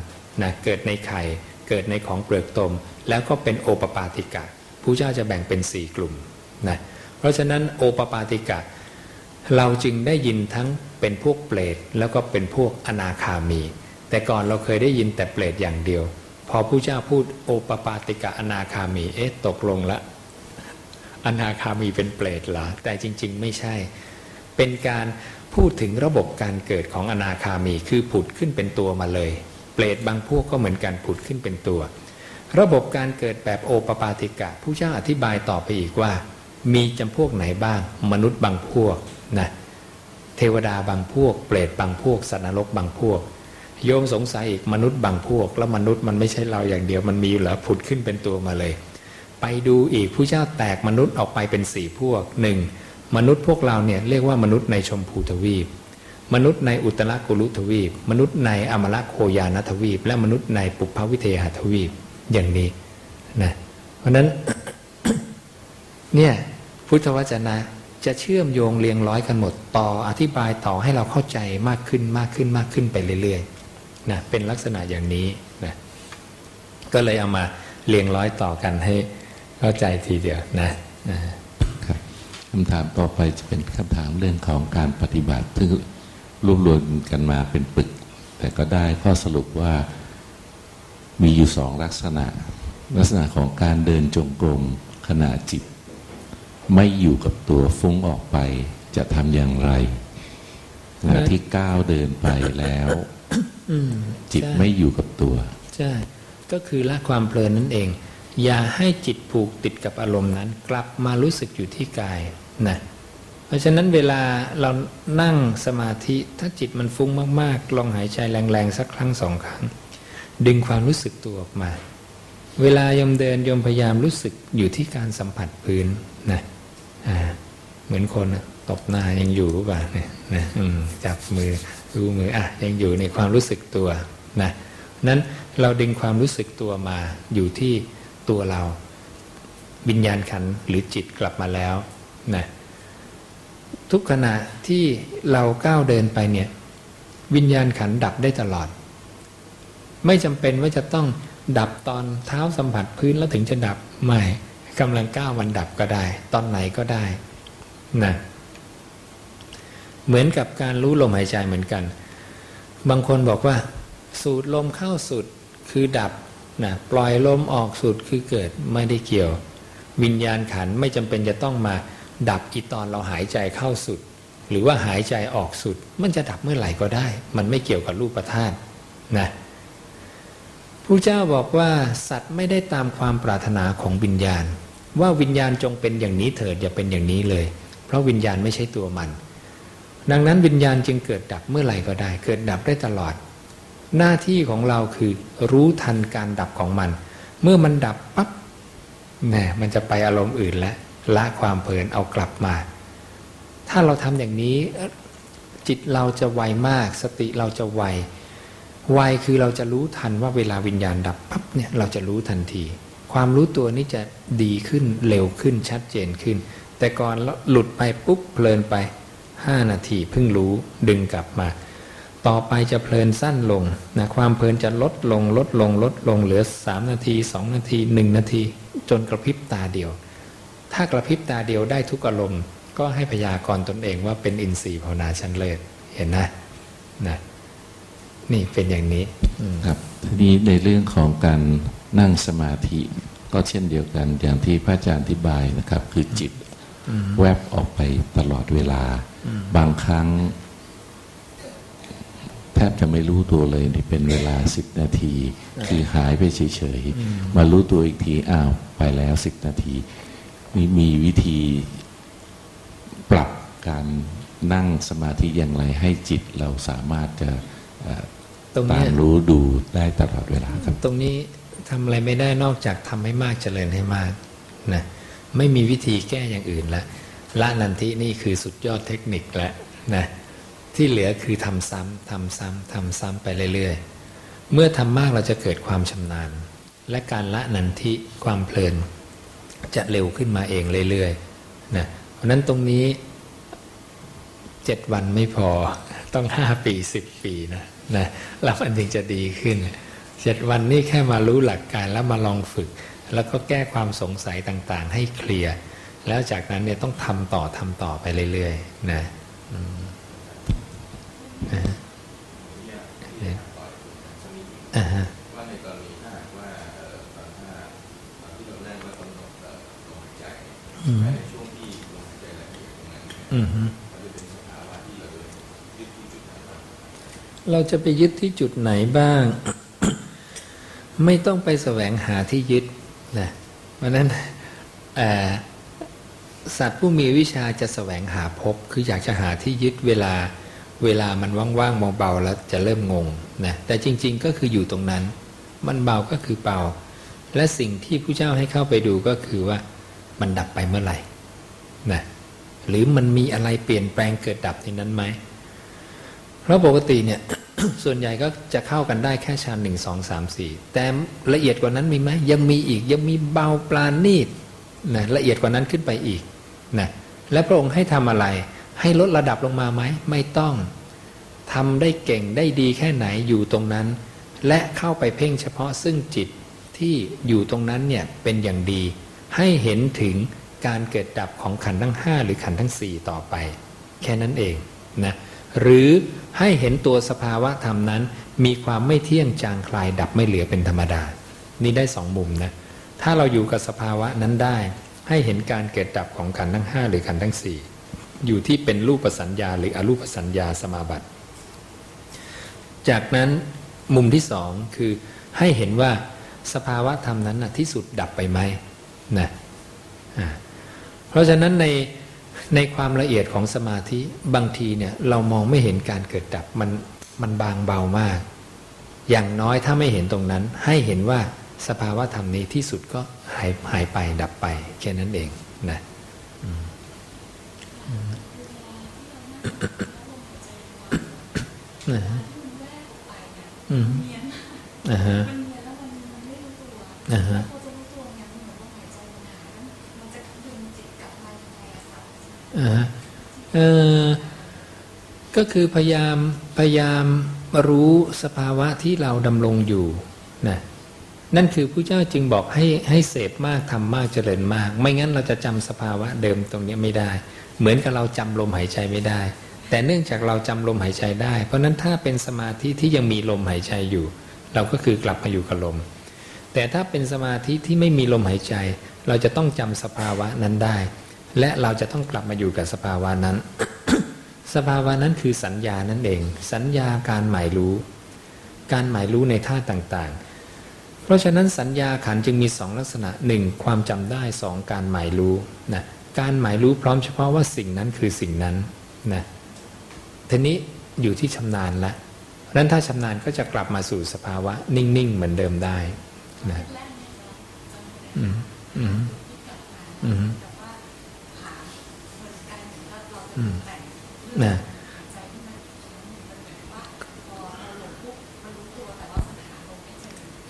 นะเกิดในไข่ เกิดในของเปลือกตม แล้วก็เป็นโอปปาติกะผู้เจ้าจะแบ่งเป็นสี่กลุ่มนะเพราะฉะนั้นโอปปาติกะ เราจึงได้ยินทั้งเป็นพวกเปรตแล้วก็เป็นพวกอนาคามี แต่ก่อนเราเคยได้ยินแต่เปรตอย่างเดียว อผู้เจ้าพูดโอปปาติกะอนาคามี เอ๊ะตกลงละอนาคามีเป็นเปรตเหรอแต่จริง ๆ ไม่ใช่ เป็นการพูดถึงระบบการเกิดของอนาคามีคือผุดขึ้นเป็นตัวมาเลย เปรตบางพวกก็เหมือนกันผุดขึ้นเป็นตัว ระบบการเกิดแบบโอปปาติกะ ผู้เจ้าอธิบายต่อไปอีกว่า มีจำพวกไหนบ้าง มนุษย์บางพวกนะเทวดาบางพวก เปรตบางพวกสัตว์นรกบางพวก โยมสงสัยอีกมนุษย์บางพวก แล้วมนุษย์มันไม่ใช่เราอย่างเดียวมันมีอยู่แล้วผุดขึ้นเป็นตัวมาเลย ไปดูอีกผู้เจ้าแตกมนุษย์ออกไปเป็นสี่พวกหนึ่งมนุษย์พวกเราเนี่ยเรียกว่ามนุษย์ในชมพูทวีป มนุษย์ในอุตรกุลุทวีป มนุษย์ในอมรโคยานทวีป และมนุษย์ในปุพพวิเทหทวีปอย่างนี้นะเพราะนั้นเนี่ยพุทธวจนะจะเชื่อมโยงเรียงร้อยกันหมดต่ออธิบายต่อให้เราเข้าใจมากขึ้นมากขึ้นมากขึ้นไปเรื่อยๆ นะเป็นลักษณะอย่างนี้นะก็เลยเอามาเรียงร้อยต่อกันให้เข้าใจทีเดียวนะนะครับคำถามต่อไปจะเป็นคำถามเรื่องของการปฏิบัติที่รวบรวมกันมาเป็นปึก แต่ก็ได้ข้อสรุปว่ามีอยู่สองลักษณะ ลักษณะของการเดินจงกรมขณะจิต ไม่อยู่กับตัวฟุ้งออกไปจะทำอย่างไรขณะที่ก้าวเดินไปแล้ว จิตไม่อยู่กับตัวใช่ก็คือละความเพลินนั่นเอง อย่าให้จิตผูกติดกับอารมณ์นั้น กลับมารู้สึกอยู่ที่กายนะเพราะฉะนั้นเวลาเรานั่งสมาธิถ้าจิตมันฟุ้งมากๆ ลองหายใจแรงๆ สักครั้งสองครั้ง ดึงความรู้สึกตัวออกมา เวลายมเดินยมพยายามรู้สึกอยู่ที่การสัมผัสพื้นนะเหมือนคนตบหน้ายังอยู่หรือเปล่าเนี่ยนะจับมือ ดูมืออะยังอยู่ในความรู้สึกตัวนะนั้นเราดึงความรู้สึกตัวมาอยู่ที่ตัวเราวิญญาณขันหรือจิตกลับมาแล้วนะทุกขณะที่เราก้าวเดินไปเนี่ยวิญญาณขันดับได้ตลอด ไม่จำเป็นว่าจะต้องดับตอนเท้าสัมผัสพื้นแล้วถึงจะดับไม่กำลังก้าวมันดับก็ได้ ตอนไหนก็ได้นะ เหมือนกับการรู้ลมหายใจเหมือนกัน บางคนบอกว่า สูดลมเข้าสุดคือดับนะปล่อยลมออกสุดคือเกิดไม่ได้เกี่ยว วิญญาณขันไม่จำเป็นจะต้องมาดับอีตอนเราหายใจเข้าสุด หรือว่าหายใจออกสุด มันจะดับเมื่อไหร่ก็ได้ มันไม่เกี่ยวกับรูปธาตุนะผู้เจ้าบอกว่าสัตว์ไม่ได้ตามความปรารถนาของวิญญาณ ว่าวิญญาณจงเป็นอย่างนี้เถิดอย่าเป็นอย่างนี้เลย เพราะวิญญาณไม่ใช่ตัวมัน ดังนั้นวิญญาณจึงเกิดดับเมื่อไหร่ก็ได้ เกิดดับได้ตลอด หน้าที่ของเราคือรู้ทันการดับของมัน เมื่อมันดับปั๊บแหมมันจะไปอารมณ์อื่นแล้วละความเพลินเอากลับมา ถ้าเราทำอย่างนี้จิตเราจะไวมาก สติเราจะไวไวคือเราจะรู้ทันว่าเวลาวิญญาณดับปั๊บเนี่ยเราจะรู้ทันที ความรู้ตัวนี้จะดีขึ้นเร็วขึ้นชัดเจนขึ้น แต่ก่อนหลุดไปปุ๊บเพลินไป ห้านาทีเพิ่งรู้ดึงกลับมา ต่อไปจะเพลินสั้นลงนะความเพลินจะลดลงลดลงลดลงเหลือสามนาทีสองนาทีหนึ่งนาที จนกระพริบตาเดียว ถ้ากระพริบตาเดียวได้ทุกอารมณ์ ก็ให้พยากรณ์ตนเองว่าเป็นอินทรีย์ภาวนาชั้นเลิศเห็นนะนะนี่เป็นอย่างนี้ครับทีนี้ในเรื่องของการนั่งสมาธิก็เช่นเดียวกันอย่างที่พระอาจารย์อธิบายนะครับ คือจิต แวบออกไปตลอดเวลา บางครั้ง แทบจะไม่รู้ตัวเลยนี่เป็นเวลาสิบนาที คือหายไปเฉยๆ มารู้ตัวอีกทีอ้าวไปแล้วสิบนาทีนี่มีวิธีปรับการนั่งสมาธิอย่างไรให้จิตเราสามารถจะเอ่อตรงตาเนี้มยรู้ดูได้ตลอดเวลาครับ ตรงนี้ทำอะไรไม่ได้นอกจากทำให้มากเจริญให้มากนะ ไม่มีวิธีแก้อย่างอื่นละละนันทินี่คือสุดยอดเทคนิคแล้วนะที่เหลือคือทำซ้ำทำซ้ำทำซ้ำไปเรื่อยๆ เมื่อทำมากเราจะเกิดความชำนาญ และการละนันทิความเพลิน จะเร็วขึ้นมาเองเรื่อยๆนะเพราะนั้นตรงนี้เจ็ดวันไม่พอต้องห้าปีสิบปีนะนะแล้วมันถึงจะดีขึ้นเจ็ดวันนี่แค่มารู้หลักการแล้วมาลองฝึก แล้วก็แก้ความสงสัยต่างๆ ให้เคลียร์ แล้วจากนั้นเนี่ยต้องทำต่อทำต่อไปเรื่อยๆนะอ่าฮะเนี่ยอ่าฮะว่าในกรณีถ้าหากว่าตอนถ้าตอนที่เรานั่งแล้วกำหนดลมหายใจในช่วงที่ลมหายใจละเอียดตรงนั้นอือฮึมันจะเป็นสภาวะที่เราจะยึดที่จุดนั้นว่าเราจะไปยึดที่จุดไหนบ้าง ไม่ต้องไปแสวงหาที่ยึด นะเพราะนั้นสัตว์ผู้มีวิชาจะแสวงหาพบคืออยากจะหาที่ยึดเวลาเวลามันว่างๆเบาๆแล้วจะเริ่มงงนะแต่จริงๆก็คืออยู่ตรงนั้น มันเบาก็คือเบาและสิ่งที่ผู้เจ้าให้เข้าไปดูก็คือว่ามันดับไปเมื่อไหร่นะหรือมันมีอะไรเปลี่ยนแปลงเกิดดับในนั้นไหมเพราะปกติเนี่ย ส่วนใหญ่ก็จะเข้ากันได้แค่ชั้นหนึ่งสองสามสี่แต่ละเอียดกว่านั้นมีไหมยังมีอีกยังมีเบาปลาณีตนะละเอียดกว่านั้นขึ้นไปอีกนะและพระองค์ให้ทำอะไร ให้ลดระดับลงมาไหมไม่ต้องทำได้เก่งได้ดีแค่ไหนอยู่ตรงนั้น และเข้าไปเพ่งเฉพาะซึ่งจิตที่อยู่ตรงนั้นเนี่ยเป็นอย่างดี ให้เห็นถึงการเกิดดับของขันทั้งห้าหรือขันทั้งสี่ต่อไป แค่นั้นเองนะ หรือให้เห็นตัวสภาวะธรรมนั้น มีความไม่เที่ยงจางคลายดับไม่เหลือเป็นธรรมดา นี่ได้สองมุมนะ ถ้าเราอยู่กับสภาวะนั้นได้ ให้เห็นการเกิดดับของขันธ์ทั้งห้าหรือขันธ์ทั้งสี่อยู่ที่เป็นรูปสัญญาหรืออรูปสัญญาสมาบัติ จากนั้นมุมที่สองคือให้เห็นว่าสภาวะธรรมนั้นนะที่สุดดับไปไหมนะเพราะฉะนั้นใน ในความละเอียดของสมาธิบางทีเนี่ยเรามองไม่เห็นการเกิดดับมันมันบางเบามาก อย่างน้อยถ้าไม่เห็นตรงนั้น ให้เห็นว่าสภาวะธรรมนี้ที่สุดก็หายหายไปดับไป แค่นั้นเองนะนะฮะอืมอ่าฮะอ่าฮะ เออก็คือพยายามพยายามรู้สภาวะที่เราดำรงอยู่นะนั่นคือผู้เจ้าจึงบอกให้ให้เสพมากทำมากเจริญมาก ไม่งั้นเราจะจำสภาวะเดิมตรงนี้ไม่ได้ เหมือนกับเราจำลมหายใจไม่ได้ แต่เนื่องจากเราจำลมหายใจได้ เพราะนั้นถ้าเป็นสมาธิที่ยังมีลมหายใจอยู่ เราก็คือกลับมาอยู่กับลม แต่ถ้าเป็นสมาธิที่ไม่มีลมหายใจ เราจะต้องจำสภาวะนั้นได้ และเราจะต้องกลับมาอยู่กับสภาวะนั้น สภาวะนั้นคือสัญญานั่นเอง สัญญาการหมายรู้ การหมายรู้ในท่าต่างๆ เพราะฉะนั้นสัญญาขันจึงมีสองลักษณะหนึ่งความจำได้สองการหมายรู้นะการหมายรู้พร้อมเฉพาะว่าสิ่งนั้นคือสิ่งนั้นนะทีนี้อยู่ที่ชำนาญละนั้นถ้าชำนาญก็จะกลับมาสู่สภาวะ นิ่ง ๆ เหมือนเดิมได้นะอืมอืมอืม นะ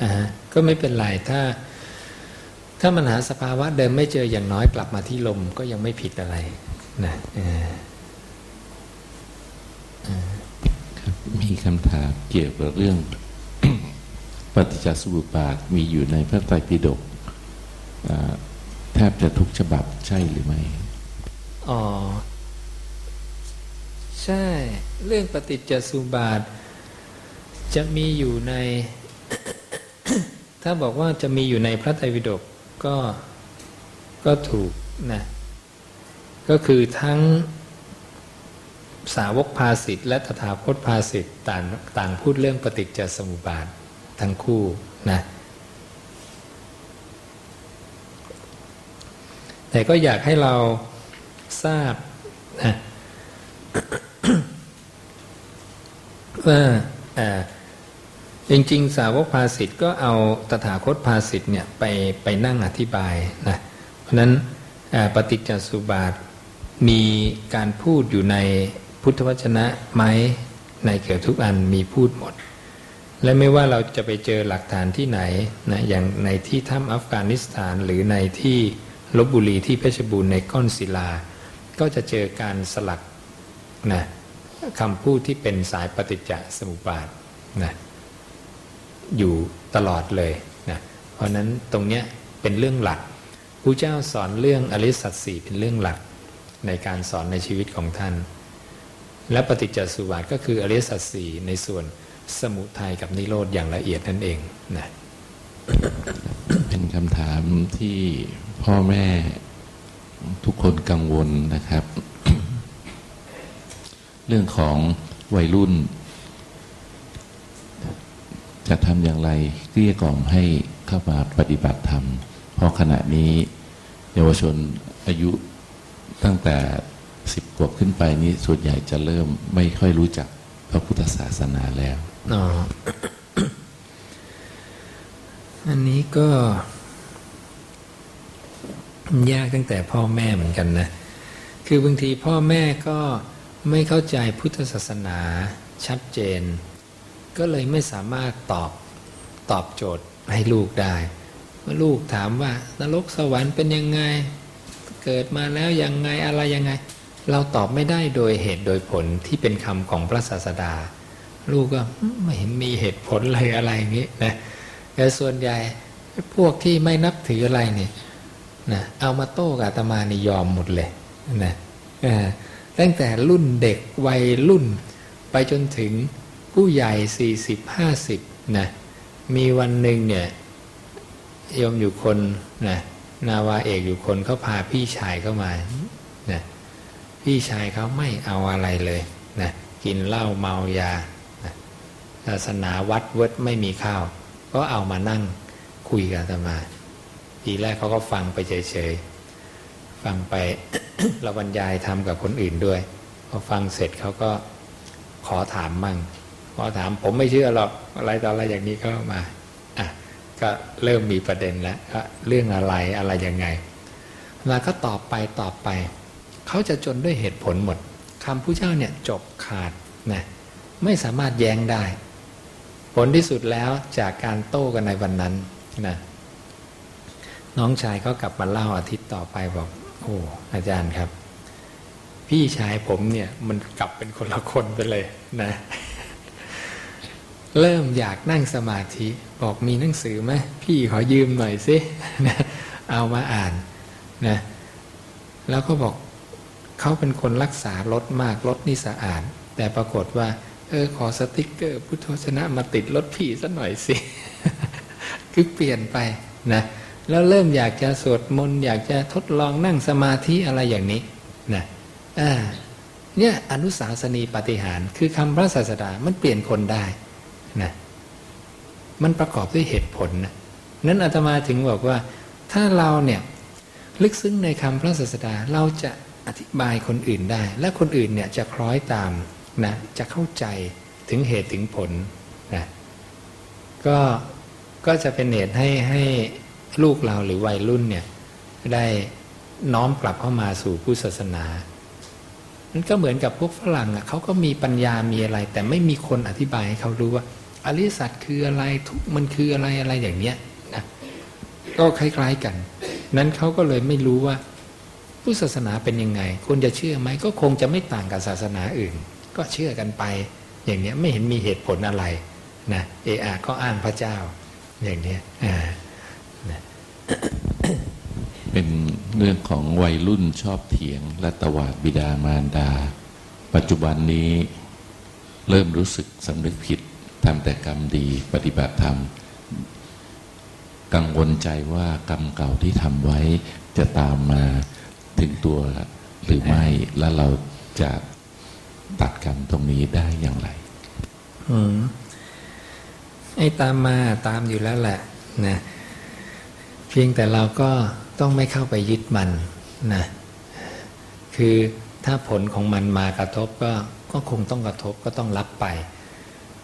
อ่าก็ไม่เป็นไรถ้า ถ้ามันหาสภาวะเดิมไม่เจออย่างน้อยกลับมาที่ลมก็ยังไม่ผิดอะไรนะมีคำถามเกี่ยวกับเรื่องปฏิจจสมุปบาทมีอยู่ในพระไตรปิฎกแทบจะทุกฉบับใช่หรือไม่ อ๋อ ใช่ เรื่องปฏิจจสุบาท จะมีอยู่ใน ถ้าบอกว่าจะมีอยู่ในพระไตรปิฎกก็ก็ถูกนะก็คือทั้งสาวกภาสิทธ์และตถาคตภาสิทธ์ต่างต่างพูดเรื่องปฏิจจสมุปบาททั้งคู่นะแต่ก็อยากให้เราทราบนะ ว่าจริงๆ สาวกภาสิทธ์ก็เอาตถาคตภาสิทธ์เนี่ยไปไปนั่งอธิบายนะเพราะนั้นปฏิจจสุบาทมีการพูดอยู่ในพุทธวจนะไหมในเกือบทุกอันมีพูดหมด และไม่ว่าเราจะไปเจอหลักฐานที่ไหนนะอย่างในที่ถ้ำอัฟกานิสถาน หรือในที่ลบบุรีที่เพชรบูรณ์ในก้อนศิลา ก็จะเจอการสลักนะ คำพูดที่เป็นสายปฏิจจสมุปบาทนะอยู่ตลอดเลยนะเพราะนั้นตรงเนี้ยเป็นเรื่องหลักพระเจ้าสอนเรื่องอริสัตสีเป็นเรื่องหลักในการสอนในชีวิตของท่าน และปฏิจจสุบาทก็คืออริสัตสีในส่วนสมุทัยกับนิโรธอย่างละเอียดนั่นเองนะเป็นคำถามที่พ่อแม่ทุกคนกังวลนะครับ เรื่องของวัยรุ่น จะทำอย่างไรเกลี้ยกล่อมให้เข้ามาปฏิบัติธรรม เพราะขณะนี้ เยาวชนอายุตั้งแต่สิบขวบขึ้นไปนี้ส่วนใหญ่จะเริ่มไม่ค่อยรู้จักพระพุทธศาสนาแล้วอ๋ออันนี้ก็ ยากตั้งแต่พ่อแม่เหมือนกันนะ คือบางทีพ่อแม่ก็ ไม่เข้าใจพุทธศาสนาชัดเจน ก็เลยไม่สามารถตอบตอบโจทย์ให้ลูกได้เมื่อลูกถามว่านรกสวรรค์เป็นยังไง เกิดมาแล้วยังไงอะไรยังไง เราตอบไม่ได้โดยเหตุโดยผลที่เป็นคำของพระศาสดา ลูกก็ไม่เห็นมีเหตุผลเลยอะไรอย่างนี้นะแต่ส่วนใหญ่พวกที่ไม่นับถืออะไรเนี่ยนะเอามาโต้กับอาตมานี่ยอมหมดเลยนะเออ ตั้งแต่รุ่นเด็กวัยรุ่น ไปจนถึงผู้ใหญ่สี่สิบห้าสิบนะมีวันหนึ่งเนี่ยโยมอยู่คนนะนาวาเอกอยู่คนเขาพาพี่ชายเข้ามานะพี่ชายเขาไม่เอาอะไรเลยนะกินเหล้าเมายาศาสนาวัดเวิดไม่มีข้าว ก็เอามานั่งคุยกับอาตมา ทีแรกเขาก็ฟังไปเฉย ฟังไปเราบรรยายทำกับคนอื่นด้วยพอฟังเสร็จเขาก็ขอถามมั่งขอถามผมไม่เชื่อหรอกอะไรต่ออะไรอย่างนี้ก็มาอะก็เริ่มมีประเด็นแล้วเรื่องอะไรอะไรยังไงแล้วก็ตอบไปตอบไป เขาจะจนด้วยเหตุผลหมดคำผู้เจ้าเนี่ยจบขาดนะไม่สามารถแย้งได้ ผลที่สุดแล้วจากการโต้กันในวันนั้นนะน้องชายเขากลับมาเล่าอาทิตย์ต่อไปบอก โอ้อาจารย์ครับ พี่ชายผมเนี่ยมันกลับเป็นคนละคนไปเลยนะ เริ่มอยากนั่งสมาธิ บอกมีหนังสือไหมพี่ขอยืมหน่อยสินะเอามาอ่านนะแล้วก็บอกเขาเป็นคนรักษารถมากรถนี่สะอาด แต่ปรากฏว่า เออขอสติกเกอร์พุทธวจนะมาติดรถพี่สัหน่อยสิ คือเปลี่ยนไปนะ แล้วเริ่มอยากจะสวดมนต์อยากจะทดลองนั่งสมาธิอะไรอย่างนี้นะอ่าเนี่ยอนุสาสนีปฏิหารคือคำพระศาสดามันเปลี่ยนคนได้นะมันประกอบด้วยเหตุผลนะนั้นอาตมาถึงบอกว่า ถ้าเราเนี่ยลึกซึ้งในคำพระศาสดาเราจะอธิบายคนอื่นได้ และคนอื่นเนี่ยจะคล้อยตามนะจะเข้าใจถึงเหตุถึงผลนะก็ก็จะเป็นเหตุให้ให้ ลูกเราหรือวัยรุ่นเนี่ยได้น้อมกลับเข้ามาสู่พุทธศาสนามันก็เหมือนกับพวกฝรั่งอะเขาก็มีปัญญามีอะไร แต่ไม่มีคนอธิบายให้เขารู้ว่าอริสัจคืออะไรทุกมันคืออะไรอะไรอย่างเนี้ยนะก็คล้าย ๆกัน นั้นเขาก็เลยไม่รู้ว่าพุทธศาสนาเป็นยังไงควรจะเชื่อไหมก็คงจะไม่ต่างกับศาสนาอื่น ก็เชื่อกันไป อย่างเนี้ยไม่เห็นมีเหตุผลอะไรนะเออาก็อ้างพระเจ้า อย่างเนี้ยอ่า เป็นเรื่องของวัยรุ่นชอบเถียงและตวาดบิดามารดา ปัจจุบันนี้เริ่มรู้สึกสำนึกผิดทำแต่กรรมดีปฏิบัติธรรม กังวลใจว่ากรรมเก่าที่ทำไว้จะตามมาถึงตัวหรือไม่และเราจะตัดกรรมตรงนี้ได้อย่างไรอืมไอ้ตามมาตามอยู่แล้วแหละนะ เพียงแต่เราก็ต้องไม่เข้าไปยึดมันนะคือถ้าผลของมันมากระทบก็ก็คงต้องกระทบก็ต้องรับไป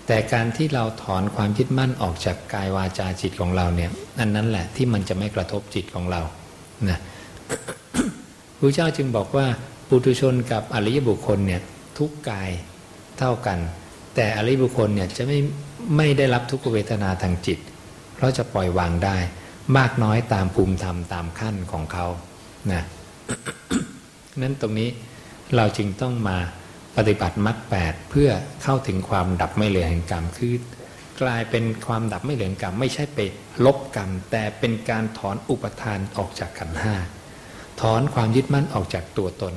แต่การที่เราถอนความยึดมั่นออกจากกายวาจาจิตของเราเนี่ยอันนั้นแหละที่มันจะไม่กระทบจิตของเรานะพระเจ้าจึงบอกว่าปุถุชนกับอริยบุคคลเนี่ยทุกกายเท่ากัน แต่อริยบุคคลเนี่ยจะไม่ไม่ได้รับทุกเวทนาทางจิต เพราะจะปล่อยวางได้ มากน้อยตามภูมิธรรมตามขั้นของเขานะนั้นตรงนี้เราจึงต้องมาปฏิบัติมรรคแปดเพื่อเข้าถึงความดับไม่เหลือแห่งกรรมคือกลายเป็นความดับไม่เหลืองกรรมไม่ใช่ไปลบกรรม แต่เป็นการถอนอุปทานออกจากขันห้าถอนความยึดมั่นออกจากตัวตน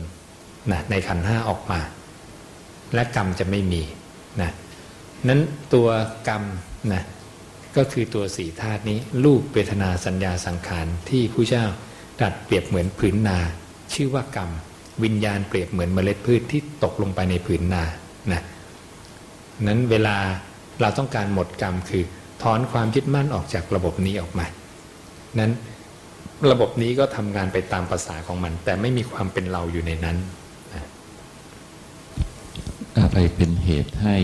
นะในขันห้าออกมา และกรรมจะไม่มีนะนั้นตัวกรรมนะ ก็คือตัวสี่ธาตุนี้รูปเวทนาสัญญาสังขารที่ผู้เจ้าตัดเปรียบเหมือนผืนนา ชื่อว่ากรรม วิญญาณเปรียบเหมือนเมล็ดพืชที่ตกลงไปในผืนนานะนั้นเวลาเราต้องการหมดกรรมคือถอนความยึดมั่นออกจากระบบนี้ออกมา นั้นระบบนี้ก็ทำงานไปตามภาษาของมัน แต่ไม่มีความเป็นเราอยู่ในนั้นอะไรเป็นเหตุให้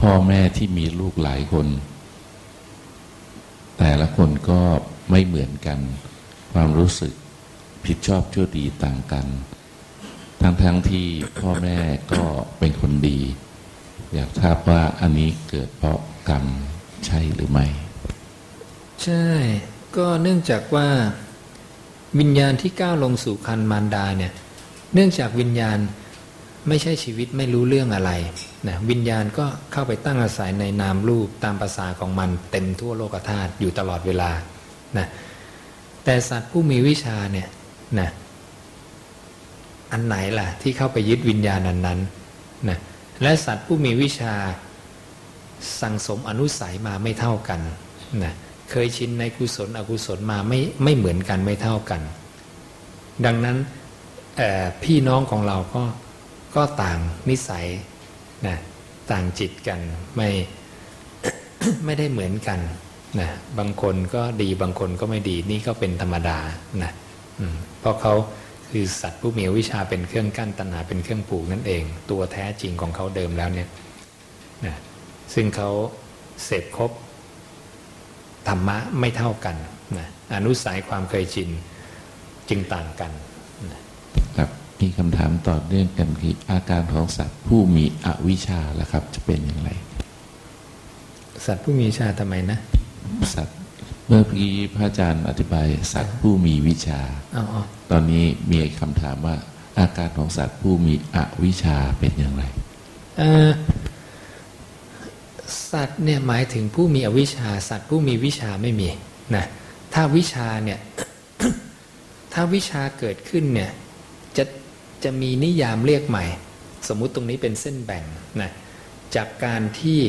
พ่อแม่ที่มีลูกหลายคน แต่ละคนก็ไม่เหมือนกัน ความรู้สึกผิดชอบชั่วดีต่างกัน ทั้งๆทที่พ่อแม่ก็เป็นคนดี อยากทราบว่าอันนี้เกิดเพราะกรรมใช่หรือไม่ ใช่ ก็เนื่องจากว่าวิญญาณที่ก้าวลงสู่คันมารดาเนี่ย เนื่องจากวิญญาณ ไม่ใช่ชีวิตไม่รู้เรื่องอะไรนะวิญญาณก็เข้าไปตั้งอาศัยในนามรูปตามภาษาของมันเต็มทั่วโลกธาตุอยู่ตลอดเวลานะแต่สัตว์ผู้มีวิชาเนี่ยนะอันไหนล่ะ ที่เข้าไปยึดวิญญาณนั้นนั้นนะและสัตว์ผู้มีวิชาสั่งสมอนุสัยมาไม่เท่ากันนะเคยชินในกุศลอกุศลมาไม่ไม่เหมือนกันไม่เท่ากัน ดังนั้นพี่น้องของเราก็ ก็ต่างนิสัยนะต่างจิตกันไม่ไม่ได้เหมือนกันนะบางคนก็ดีบางคนก็ไม่ดีนี่ก็เป็นธรรมดานะเพราะเขาคือสัตว์ผู้มีวิชาเป็นเครื่องกั้นตัณหาเป็นเครื่องผูกนั่นเอง ตัวแท้จริงของเขาเดิมแล้วเนี่ยนะซึ่งเขาเสพครบธรรมะไม่เท่ากันนะอนุสัยความเคยชินจึงต่างกัน มีคำถามต่อเนื่องกันคืออาการของสัตว์ผู้มีอวิชชาล่ะครับ จะเป็นอย่างไร สัตว์ผู้มีวิชาทำไมนะ สัตว์เมื่อกี้พระอาจารย์อธิบาย สัตว์ผู้มีวิชาอตอนนี้มีคำถามว่า อาการของสัตว์ผู้มีอวิชาเป็นอย่างไรสัตว์เนี่ยหมายถึงผู้มีอวิชชา สัตว์ผู้มีวิชาไม่มีนะถ้าวิชาเนี่ยถ้าวิชาเกิดขึ้นเนี่ยจะ จะมีนิยามเรียกใหม่ สมมุติตรงนี้เป็นเส้นแบ่งนะจากการที่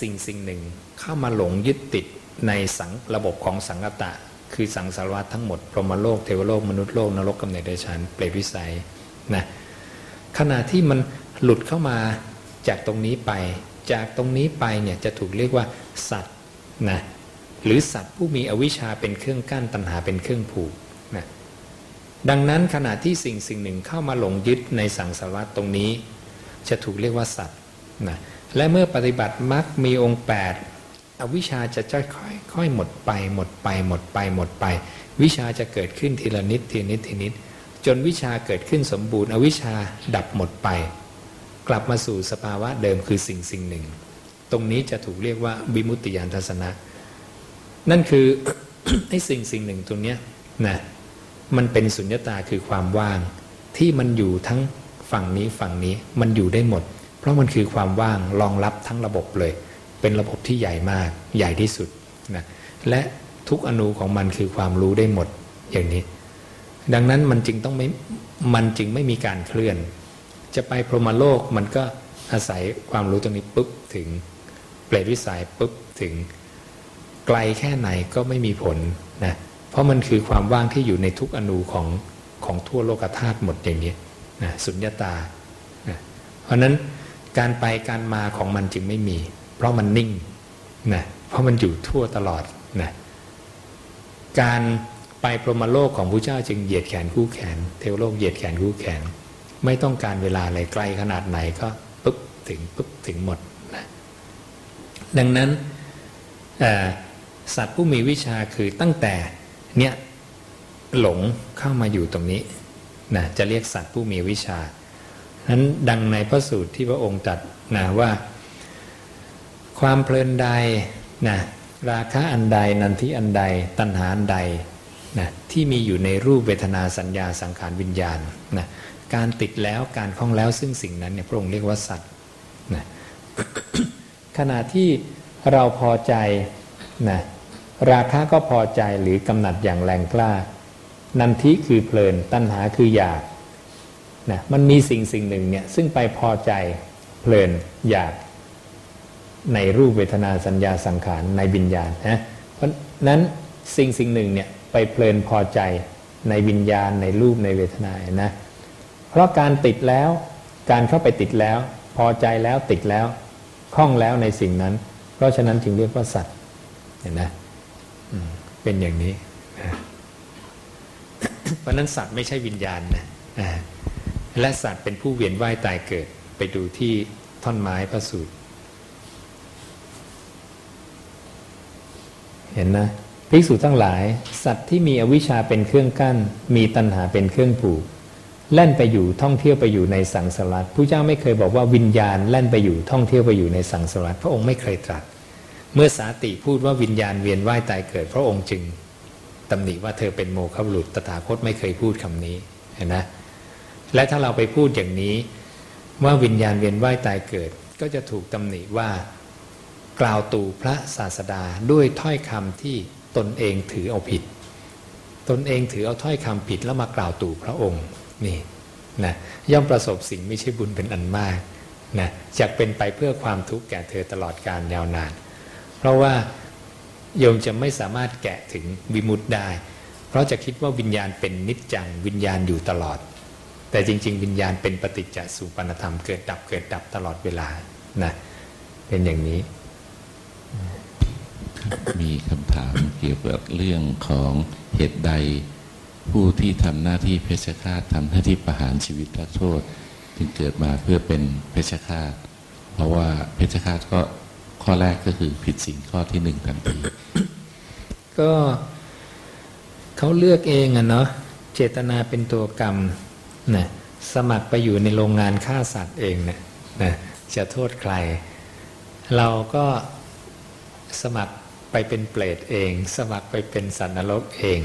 สิ่งสิ่งหนึ่งเข้ามาหลงยึดติดในสังระบบของสังกตะ คือสังสารวัตทั้งหมด พรหมโลกเทวโลกมนุษย์โลกนรกกำเนิดเดชันเปรตวิสัยนะขณะที่มันหลุดเข้ามาจากตรงนี้ไป จากตรงนี้ไปเนี่ยจะถูกเรียกว่าสัตว์นะหรือสัตว์ผู้มีอวิชชาเป็นเครื่องกั้นตัณหาเป็นเครื่องผูกนะ ดังนั้นขณะที่สิ่งสิ่งหนึ่งเข้ามาหลงยึดในสังสารวัตตรงนี้ จะถูกเรียกว่าสัตว์นะและเมื่อปฏิบัติมรรคมีองค์ 8 อวิชชาจะค่อยค่อยหมดไปหมดไปหมดไปหมดไป วิชาจะเกิดขึ้นทีละนิดทีนิดทีนิด จนวิชาเกิดขึ้นสมบูรณ์ อวิชาดับหมดไป กลับมาสู่สภาวะเดิมคือสิ่งสิ่งหนึ่ง ตรงนี้จะถูกเรียกว่าวิมุตติยานทัศนะ นั่นคือไอ้สิ่งสิ่งหนึ่งตรงนี้นะ มันเป็นสุญญตาคือความว่าง ที่มันอยู่ทั้งฝั่งนี้ฝั่งนี้มันอยู่ได้หมด เพราะมันคือความว่างรองรับทั้งระบบเลย เป็นระบบที่ใหญ่มากใหญ่ที่สุดนะและทุกอนูของมันคือความรู้ได้หมดอย่างนี้ ดังนั้นมันจึงต้องไม่มันจึงไม่มีการเคลื่อน จะไปพรหมโลกมันก็อาศัยความรู้ตรงนี้ปุ๊บถึงเปรตวิสัยปุ๊บถึงไกลแค่ไหนก็ไม่มีผลนะ เพราะมันคือความว่างที่อยู่ในทุกอนูของของทั่วโลกธาตุหมดอย่างนี้นะสุญญาตานะเพราะนั้นการไปการมาของมันจึงไม่มี เพราะมันนิ่งนะเพราะมันอยู่ทั่วตลอดนะการไปพรหมโลกของพระเจ้าจึงเหยียดแขนคู่แขน เทวโลกเหยียดแขนคู่แขน ไม่ต้องการเวลาอะไรไกลขนาดไหนก็ปุ๊บถึงปุ๊บถึงหมดนะดังนั้นสัตว์ผู้มีวิชาคือตั้งแต่ เนี้ยหลงเข้ามาอยู่ตรงนี้นะจะเรียกสัตว์ผู้มีวิชานั้นดังในพระสูตรที่พระองค์ตรัสนะว่า ความเพลินใดนะราคะอันใดนันทิอันใด ตัณหาอันใดนะที่มีอยู่ในรูปเวทนาสัญญาสังขารวิญญาณนะการติดแล้วการคล้องแล้วซึ่งสิ่งนั้นเนี่ยพระองค์เรียกว่าสัตว์นะขณะที่เราพอใจนะ ราคะก็พอใจหรือกำหนัดอย่างแรงกล้า นันทิคือเพลิน ตัณหาคืออยากนะมันมีสิ่งสิ่งหนึ่งเนี่ยซึ่งไปพอใจเพลินอยาก ในรูปเวทนาสัญญาสังขารในวิญญาณนะเพราะนั้นสิ่งสิ่งหนึ่งเนี่ยไปเพลินพอใจในวิญญาณในรูปในเวทนานะเพราะการติดแล้วการเข้าไปติดแล้ว พอใจแล้วติดแล้วคล่องแล้วในสิ่งนั้น เพราะฉะนั้นจึงเรียกว่าสัตว์เห็นไหม เป็นอย่างนี้ เพราะนั้นสัตว์ไม่ใช่วิญญาณนะและสัตว์เป็นผู้เวียนว่ายตายเกิด ไปดูที่ท่อนไม้พระสูตร เห็นนะภิกษุทั้งหลาย สัตว์ที่มีอวิชชาเป็นเครื่องกั้น มีตัณหาเป็นเครื่องผูกแล่นไปอยู่ท่องเที่ยวไปอยู่ในสังสารวัฏผู้เจ้าไม่เคยบอกว่าวิญญาณแล่นไปอยู่ท่องเที่ยวไปอยู่ในสังสารวัฏพระองค์ไม่เคยตรัส เมื่อสาติพูดว่าวิญญาณเวียนว่ายตายเกิด พระองค์จึงตำหนิว่าเธอเป็นโมฆะบุรุษตถาคตไม่เคยพูดคำนี้เห็นนะและถ้าเราไปพูดอย่างนี้ว่าวิญญาณเวียนว่ายตายเกิด ก็จะถูกตำหนิว่ากล่าวตู่พระศาสดาด้วยถ้อยคำที่ตนเองถือเอาผิด ตนเองถือเอาถ้อยคำผิดแล้วมากล่าวตู่พระองค์นี่นะย่อมประสบสิ่งไม่ใช่บุญเป็นอันมากนะจะเป็นไปเพื่อความทุกข์แก่เธอตลอดการยาวนาน ราะว่าโยมจะไม่สามารถแกะถึงวิมุตได้ เพราะจะคิดว่าวิญญาณเป็นนิจจังวิญญาณอยู่ตลอด แต่จริง ๆ วิญญาณเป็นปฏิจจสุปนธรรมเกิดดับเกิดดับตลอดเวลานะเป็นอย่างนี้ มีคำถามเกี่ยวกับเรื่องของเหตุใดผู้ที่ทำหน้าที่เพชฌฆาตทำหน้าที่ประหารชีวิตนักโทษ จึงเกิดมาเพื่อเป็นเพชฌฆาต เพราะว่าเพชฌฆาตก็ ข้อแรกก็คือผิดสิ่งข้อที่หนึ่งทันทีก็เขาเลือกเองอะเนาะเจตนาเป็นตัวกรรมนะสมัครไปอยู่ในโรงงานฆ่าสัตว์เองเนะนะจะโทษใคร เราก็สมัครไปเป็นเปรตเอง สมัครไปเป็นสัตว์นรกเอง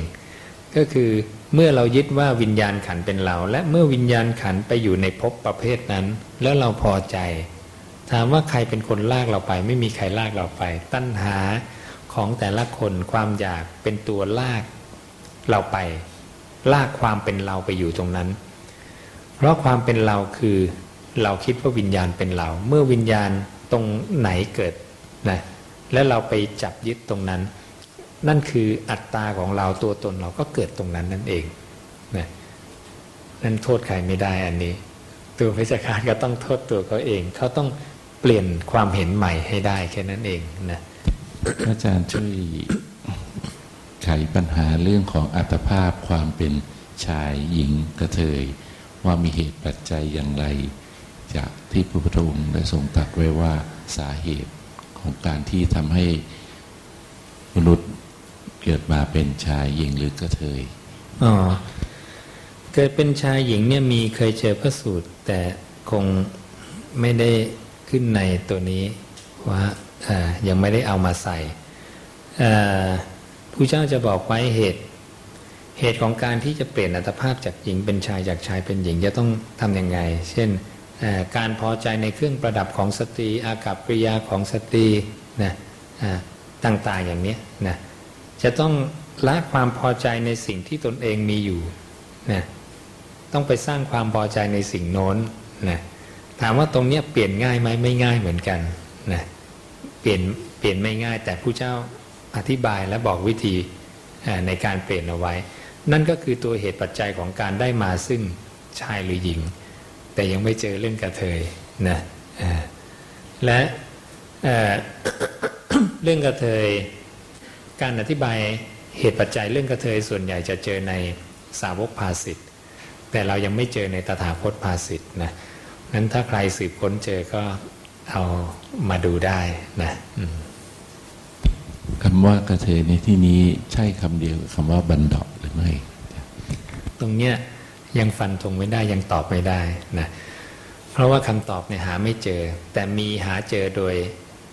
ก็คือเมื่อเรายึดว่าวิญญาณขันเป็นเรา และเมื่อวิญญาณขันไปอยู่ในภพประเภทนั้น แล้วเราพอใจ ถามว่าใครเป็นคนลากเราไป ไม่มีใครลากเราไป ตั้นหาของแต่ละคนความอยากเป็นตัวลากเราไป ลากความเป็นเราไปอยู่ตรงนั้น เพราะความเป็นเราคือเราคิดว่าวิญญาณเป็นเรา เมื่อวิญญาณตรงไหนเกิดนะและเราไปจับยึดตรงนั้น นั่นคืออัตตาของเราตัวตนเราก็เกิดตรงนั้นนั่นเองนะนั่นโทษใครไม่ได้อันนี้ ตัวพิจารณาก็ต้องโทษตัวเขาเองเขาต้อง เปลี่ยนความเห็นใหม่ให้ได้แค่นั้นเองนะอาจารย์ช่วยไขปัญหาเรื่องของอัตภาพความเป็นชายหญิงกระเทย ว่ามีเหตุปัจจัยอย่างไร จากที่พระพุทธองค์ได้ทรงตรัสไว้ว่าสาเหตุของการที่ทำให้มนุษย์เกิดมาเป็นชายหญิงหรือกระเทยอ๋อเกิดเป็นชายหญิงเนี่ยมีเคยเจอพระสูตร แต่คงไม่ได้ ขึ้นในตัวนี้ว่ายังไม่ได้เอามาใส่ผู้เจ้าจะบอกไว้เหตุ เหตุของการที่จะเปลี่ยนอัตภาพจากหญิงเป็นชายจากชายเป็นหญิงจะต้องทำยังไง เช่นการพอใจในเครื่องประดับของสตรี อากับกริยาของสตรีนะอ่าต่างๆอย่างนี้นะจะต้องละความพอใจในสิ่งที่ตนเองมีอยู่นะต้องไปสร้างความพอใจในสิ่งโน้นนะ ถามว่าตรงเนี้ยเปลี่ยนง่ายไหมไม่ง่ายเหมือนกันนะเปลี่ยนเปลี่ยนไม่ง่าย แต่ผู้เจ้าอธิบายและบอกวิธีในการเปลี่ยนเอาไว้ นั่นก็คือตัวเหตุปัจจัยของการได้มาซึ่งชายหรือหญิง แต่ยังไม่เจอเรื่องกระเทยนะและเเรื่องกระเทย การอธิบายเหตุปัจจัยเรื่องกระเทยส่วนใหญ่จะเจอในสาวกภาสิทธ์แต่เรายังไม่เจอในตถาคตภาสิทธ์นะ นั้นถ้าใครสืบค้นเจอก็เอามาดูได้นะอืมคำว่ากระเทยในที่นี้ใช่คำเดียวกับคำว่าบันดาหรือไม่ ตรงเนี้ยยังฟันธงไม่ได้ยังตอบไม่ได้นะเพราะว่าคำตอบเนี่ยหาไม่เจอ แต่มีหาเจอโดย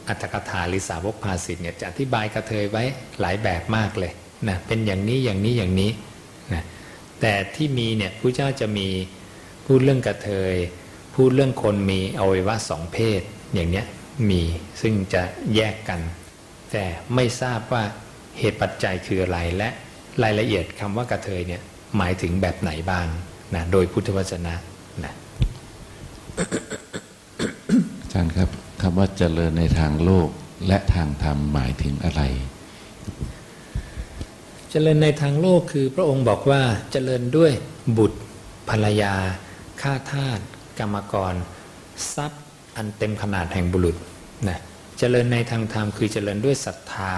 อัตถกถาหรือสาวกภาสิทธ์เนี่ยจะอธิบายกระเทยไว้หลายแบบมากเลยนะเป็นอย่างนี้อย่างนี้อย่างนี้นะแต่ที่มีเนี่ยผู้เจ้าจะมีพูดเรื่องกระเทย พูดเรื่องคนมีอวัยวะสองเพศ อย่างเนี้ยมีซึ่งจะแยกกัน แต่ไม่ทราบว่าเหตุปัจจัยคืออะไรและรายละเอียดคำว่ากระเทยเนี่ยหมายถึงแบบไหนบ้างนะโดยพุทธวจนะนะอาจารย์ครับคำว่าเจริญในทางโลกและทางธรรมหมายถึงอะไร เจริญในทางโลกคือพระองค์บอกว่าเจริญด้วยบุตรภรรยาข้าทาส กรรมกร ทรัพย์อันเต็มขนาดแห่งบุรุษนะเจริญในทางธรรมคือเจริญด้วยศรัทธา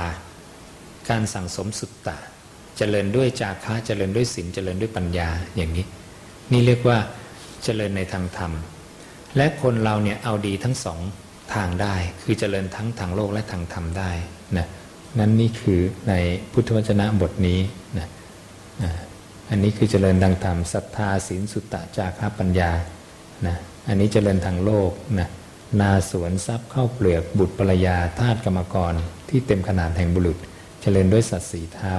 การสั่งสมสุตตะ เจริญด้วยจาคะเจริญด้วยศีลเจริญด้วยปัญญาอย่างนี้ นี่เรียกว่าเจริญในทางธรรม และคนเราเนี่ยเอาดีทั้งสองทางได้ คือเจริญทั้งทางโลกและทางธรรมได้นะนั่นนี่คือในพุทธวจนะบทนี้นะอันนี้คือเจริญทางธรรมศรัทธาศีลสุตตะจาระปัญญา นะอันนี้เจริญทางโลกนะนาสวนทรัพย์เข้าเปลือกบุตรภรรยาทาสกรรมกร ที่เต็มขนาดแห่งบุรุษ เจริญด้วยสัตว์สีเท้า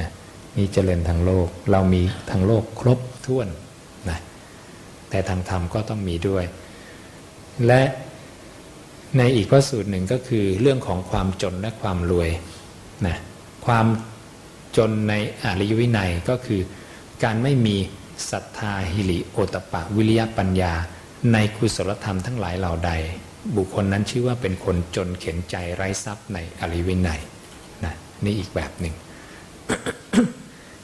นะนี่เจริญทางโลก เรามีทางโลกครบถ้วนนะแต่ทางธรรมก็ต้องมีด้วย และในอีกพระสูตรหนึ่งก็คือเรื่องของความจนและความรวยนะความจนในอริยวินัยก็คือการไม่มี ศรัทธาหิริโอตปะวิริยะปัญญา ในกุศลธรรมทั้งหลายเหล่าใด บุคคลนั้นชื่อว่าเป็นคนจนเข็นใจไร้ทรัพย์ในอริวินัยนะนี่อีกแบบหนึ่ง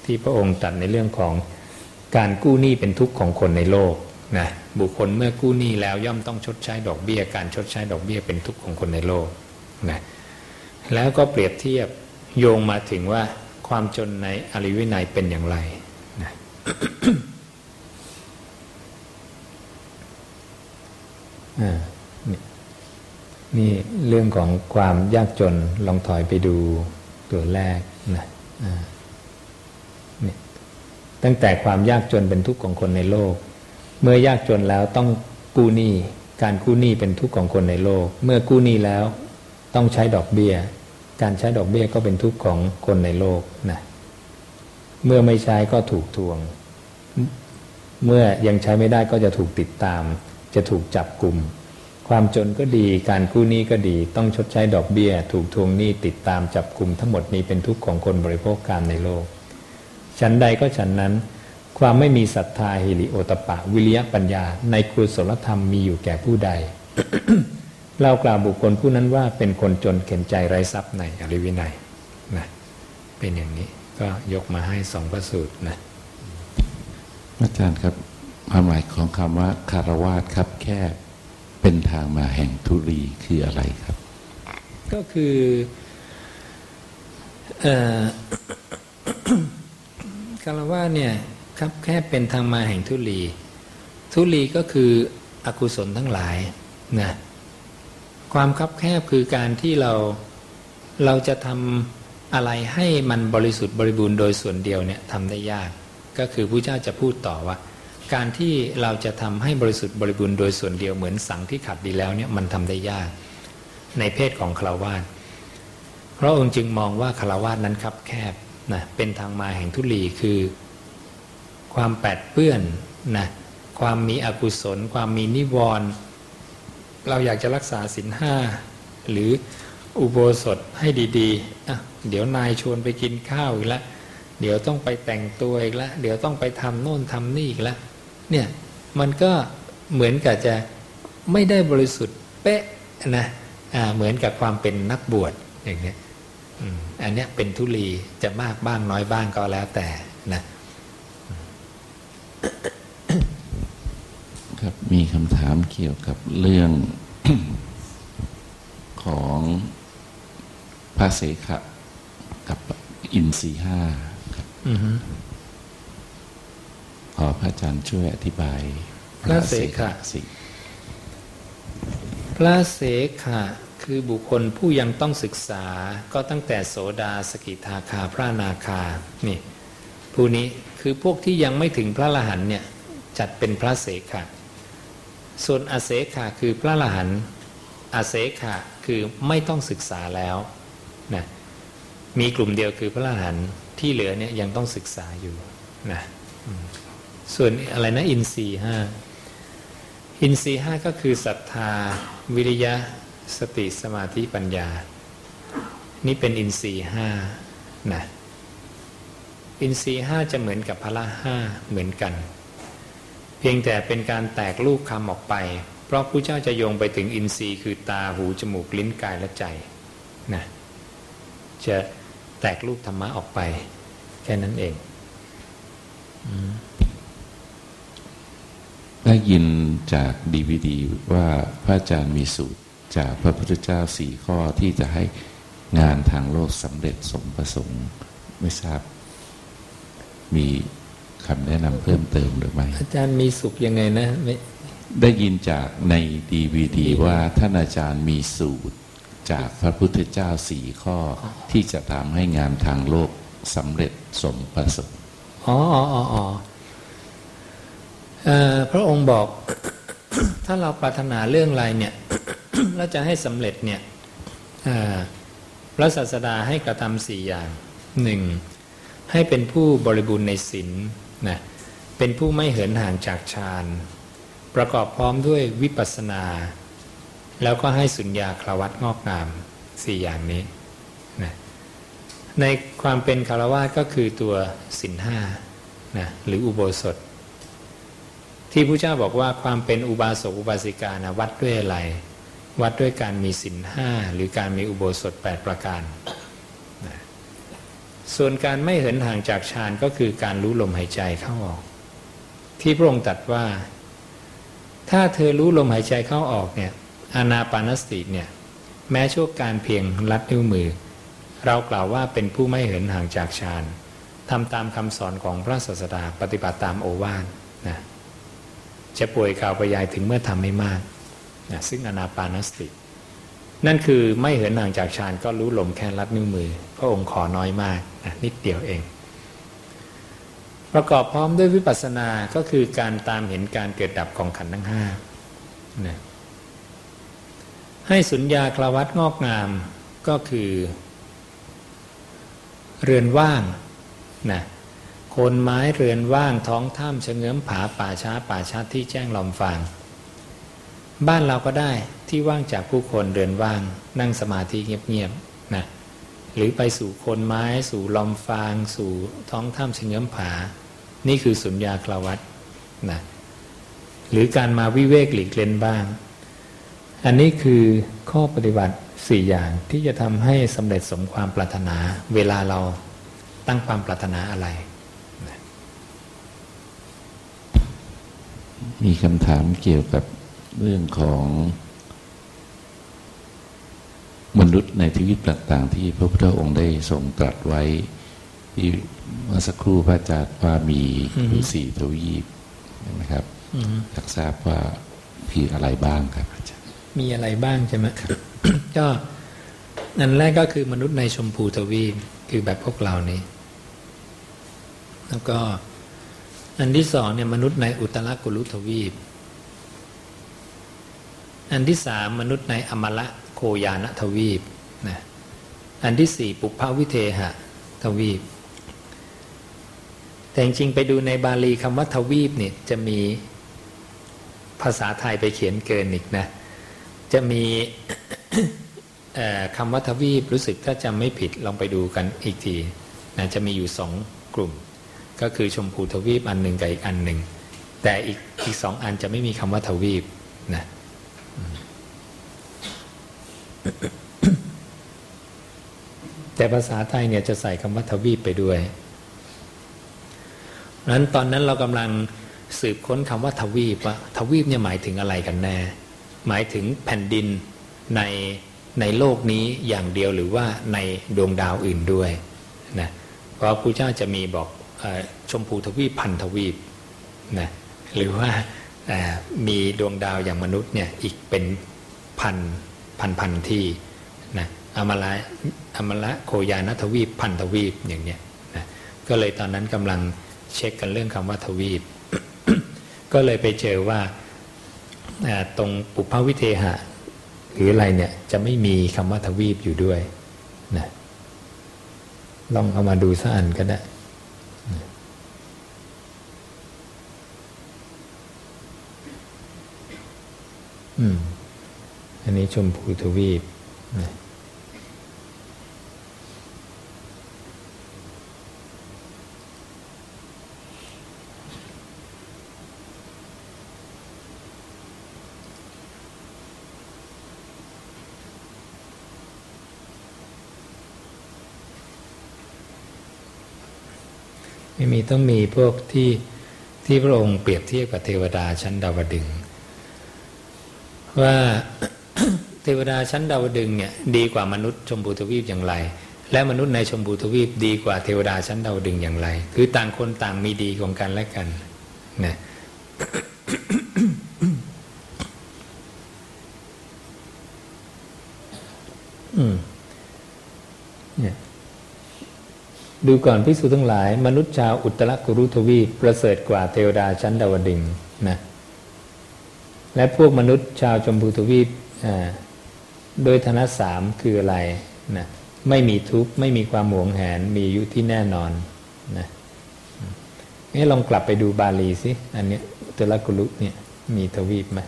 ที่พระองค์ตรัสในเรื่องของการกู้หนี้เป็นทุกข์ของคนในโลกนะบุคคลเมื่อกู้หนี้แล้วย่อมต้องชดใช้ดอกเบี้ย การชดใช้ดอกเบี้ยเป็นทุกข์ของคนในโลกนะแล้วก็เปรียบเทียบโยงมาถึงว่าความจนในอริวินัยเป็นอย่างไร นี่เรื่องของความยากจนลองถอยไปดูตัวแรกนะนี่ตั้งแต่ความยากจนเป็นทุกข์ของคนในโลก เมื่อยากจนแล้วต้องกู้หนี้การกู้หนี้เป็นทุกข์ของคนในโลก เมื่อกู้หนี้แล้วต้องใช้ดอกเบี้ย การใช้ดอกเบี้ยก็เป็นทุกข์ของคนในโลกนะ เมื่อไม่ใช้ก็ถูกทวง เมื่อยังใช้ไม่ได้ก็จะถูกติดตาม จะถูกจับกลุ่ม ความจนก็ดี การกู้หนี้ก็ดี ต้องชดใช้ดอกเบี้ย ถูกทวงหนี้ติดตามจับกลุ่มทั้งหมดนี้เป็นทุกข์ของคนบริโภคการในโลก ฉันใดก็ฉันนั้น ความไม่มีศรัทธาฮิริโอตปะ วิริยะปัญญา ในกุศลธรรมมีอยู่แก่ผู้ใดเรากล่าวบุคคลผู้นั้นว่าเป็นคนจนเข็นใจไร้ทรัพย์ในอริวินัยนะเป็นอย่างนี้ ก็ยกมาให้สองพระสูตรนะอาจารย์ครับความหมายของคำว่าคารวาสครับแค่เป็นทางมาแห่งทุรีคืออะไรครับ ก็คือคารวาสเนี่ยครับแค่เป็นทางมาแห่งทุลีทุลีก็คืออกุศลทั้งหลายนะความคับแคบคือการที่เราเราจะทำ อะไรให้มันบริสุทธิ์บริบูรณ์โดยส่วนเดียวเนี่ยทำได้ยาก ก็คือพระเจ้าจะพูดต่อว่า การที่เราจะทำให้บริสุทธิ์บริบูรณ์โดยส่วนเดียวเหมือนสังที่ขัดดีแล้วเนี่ยมันทำได้ยาก ในเพศของคารวาสเพราะองค์จึงมองว่าคารวาสนั้นคับแคบนะเป็นทางมาแห่งทุลีคือ ความแปดเปื้อนนะความมีอกุศล ความมีนิวรณ์เราอยากจะรักษาศีลห้าหรือ อุโบสถให้ดีๆอะเดี๋ยวนายชวนไปกินข้าวอีกแล้วเดี๋ยวต้องไปแต่งตัวอีกแล้วเดี๋ยวต้องไปทำโน่นทำนี่อีกแล้วเนี่ยมันก็เหมือนกับจะไม่ได้บริสุทธิ์เป๊ะนะเหมือนกับความเป็นนักบวชอย่างเงี้ยอันเนี้ยเป็นทุลีจะมากบ้างน้อยบ้างก็แล้วแต่นะครับมีคำถามเกี่ยวกับเรื่องของ พระเสขะกับอินทรีห้าครับขอพระอาจารย์ช่วยอธิบาย พระเสขะสิพระเสขะคือบุคคลผู้ยังต้องศึกษาก็ตั้งแต่โสดาสกิทาคาพระนาคานี่ผู้นี้คือพวกที่ยังไม่ถึงพระละหันเนี่ยจัดเป็นพระเสขะส่วนอาเสขะคือพระละหันอาเสขะคือไม่ต้องศึกษาแล้ว นะมีกลุ่มเดียวคือพระละหันที่เหลือเนี่ยยังต้องศึกษาอยู่นะส่วนอะไรนะอินทรีห้าอินทรีห้าก็คือศรัทธา วิริยะ สติสมาธิปัญญา นี่เป็นอินทรีห้านะอินทรีห้าจะเหมือนกับพละห้าเหมือนกัน เพียงแต่เป็นการแตกลูกคำออกไป เพราะผู้เจ้าจะโยงไปถึงอินทรีย์คือตาหูจมูกลิ้นกายและใจนะ จะแตกลูกธรรมะออกไป แค่นั้นเองได้ยินจากดีวดีว่าพระอาจารย์มีสูตรจากพระพุทธเจ้าสี่ข้อที่จะให้งานทางโลกสำเร็จสมประสงค์ ไม่ทราบ มีคำแนะนำเพิ่มเติมหรือไม่อาจารย์มีสุขยังไงนะไม่ได้ยินจากในดีวีดีว่าท่านอาจารย์มีสูตร จากพระพุทธเจ้าสี่ข้อที่จะทำให้งานทางโลกสำเร็จสมประสงค์อ๋ออ๋ออ๋อพระองค์บอก ถ้าเราปรารถนาเรื่องอะไรเนี่ยแล้วจะให้สำเร็จเนี่ยพระศาสดาให้กระทำสี่อย่างหนึ่งให้เป็นผู้บริบูรณ์ในศีลนะเป็นผู้ไม่เหินห่างจากฌานประกอบพร้อมด้วยวิปัสสนา แล้วก็ให้สุญญาคลวัตงอกงามสี่อย่างนี้นะในความเป็นคารวะก็คือตัวสินห้านะหรืออุโบสถ ที่พระเจ้าบอกว่าความเป็นอุบาสกอุบาสิกานะวัดด้วยอะไร วัดด้วยการมีสินห้าหรือการมีอุโบสถ 8 ประการนะส่วนการไม่เหินห่างจากฌานก็คือการรู้ลมหายใจเข้าออก ที่พระองค์ตรัสว่า ถ้าเธอรู้ลมหายใจเข้าออกเนี่ย อานาปานสติเนี่ยแม้ช่วการเพียงลัดนิ้วมือ เรากล่าวว่าเป็นผู้ไม่เหินห่างจากฌานทำตามคำสอนของพระศาสดาปฏิบัติตามโอวาทนะจะป่วยข่าวประยายถึงเมื่อทำไม่มากนะซึ่งอนาปานสติ นั่นคือไม่เหินห่างจากฌานก็รู้ลมแค่ลัดนิ้วมือ พระองค์ขอน้อยมากนะนิดเดียวเอง ประกอบพร้อมด้วยวิปัสสนา ก็คือการตามเห็นการเกิดดับของขันธ์ทั้งห้านะ ให้สุญญาคลาวัตงอกงามก็คือ เรือนว่างนะโคนไม้เรือนว่างท้องถ้ำเฉงื้อมผาป่าช้าป่าชัดที่แจ้งลอมฟางบ้านเราก็ได้ที่ว่างจากผู้คนเรือนว่าง นั่งสมาธิเงียบๆนะหรือไปสู่โคนไม้สู่ลอมฟาง สู่ท้องถ้ำเฉงื้อมผา นี่คือสุญญาคลาวัตนะหรือการมาวิเวกหลีกเล่นบ้าง อันนี้คือข้อปฏิบัติสี่อย่างที่จะทำให้สำเร็จสมความปรารถนา เวลาเราตั้งความปรารถนาอะไร มีคำถามเกี่ยวกับเรื่องของมนุษย์ในทวีปต่างๆ ที่พระพุทธองค์ได้ทรงตรัสไว้ ที่เมื่อสักครู่พระอาจารย์ว่ามีอือฮึอยู่สี่ทวีปใช่ไหมครับอยากทราบว่ามีอะไรบ้างครับอาจารย์ มีอะไรบ้างใช่ไหมก็อันแรกก็คือมนุษย์ในชมพูทวีปคือแบบพวกเรานี้ แล้วก็อันที่สองเนี่ยมนุษย์ในอุตรกุลุทวีป อันที่สามมนุษย์ในอมละโคยานทวีปนะอันที่สี่ปุพพวิเทหะทวีป แต่จริงๆไปดูในบาลีคำว่าทวีปเนี่ยจะมีภาษาไทยไปเขียนเกินอีกนะ จะมีคำว่าทวีปรู้สึกถ้าจำไม่ผิดลองไปดูกันอีกทีนะจะมีอยู่สองกลุ่ม ก็คือชมพูทวีปอันหนึ่งกับอีกอันหนึ่งแต่อีกอีกสองอันจะไม่มีคำว่าทวีปนะแต่ภาษาไทยเนี่ยจะใส่คำว่าทวีปไปด้วยนั้นตอนนั้นเรากำลังสืบค้นคำว่าทวีปว่าทวีปเนี่ยหมายถึงอะไรกันแน่ หมายถึงแผ่นดินในในโลกนี้อย่างเดียวหรือว่าในดวงดาวอื่นด้วยนะเพราะพระเจ้าจะมีบอกอชมพูทวีปพันทวีปนะหรือว่ามีดวงดาวอย่างมนุษย์เนี่ยอีกเป็นพันพันพันที่นะอมละอมละโคยานทวีปพันทวีปอย่างเนี้ยนะก็เลยตอนนั้นกำลังเช็คกันเรื่องคำว่าทวีป ก็เลยไปเจอว่า ตรงปุพพวิเทหะ หรืออะไรเนี่ยจะไม่มีคำว่าทวีปอยู่ด้วยนะลองเอามาดูสักอันก็ได้นะอืมอันนี้ชมพูทวีปนะ ไม่มีต้องมีพวกที่ที่พระองค์เปรียบเทียบกับเทวดาชั้นดาวดึง ว่าเทวดาชั้นดาวดึงเนี่ยดีกว่ามนุษย์ชมพูทวีปอย่างไร และมนุษย์ในชมพูทวีปดีกว่าเทวดาชั้นดาวดึงอย่างไร คือต่างคนต่างมีดีของกันและกันนะอืมเนี่ย ดูก่อนพิสูจทั้งหลาย มนุษย์ชาวอุตรกุรุทวีปประเสริฐกว่าเทวดาชั้นดาวดึงนะและพวกมนุษย์ชาวชมพูทวีปโดยธนสามคืออะไรนะไม่มีทุกข์ไม่มีความหวงแหนมีอายุที่แน่นอนนะนี่ลองกลับไปดูบาลีสิอันนี้อุตรกุรุเนี่ยมีทวีปไหม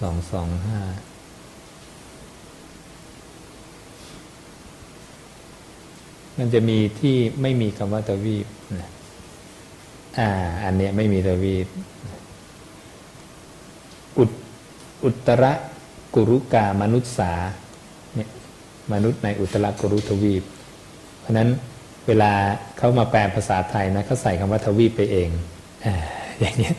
สองสองห้า มันจะมีที่ไม่มีคำว่าทวีปอ่า อันเนี้ยไม่มีทวีปอุอุตรกุรุกามนุษสาเนี่ยมนุษย์ในอุตรกุรุทวีป เพราะนั้นเวลาเขามาแปลภาษาไทยนะเขาใส่คำว่าทวีปไปเองอย่างเนี้ย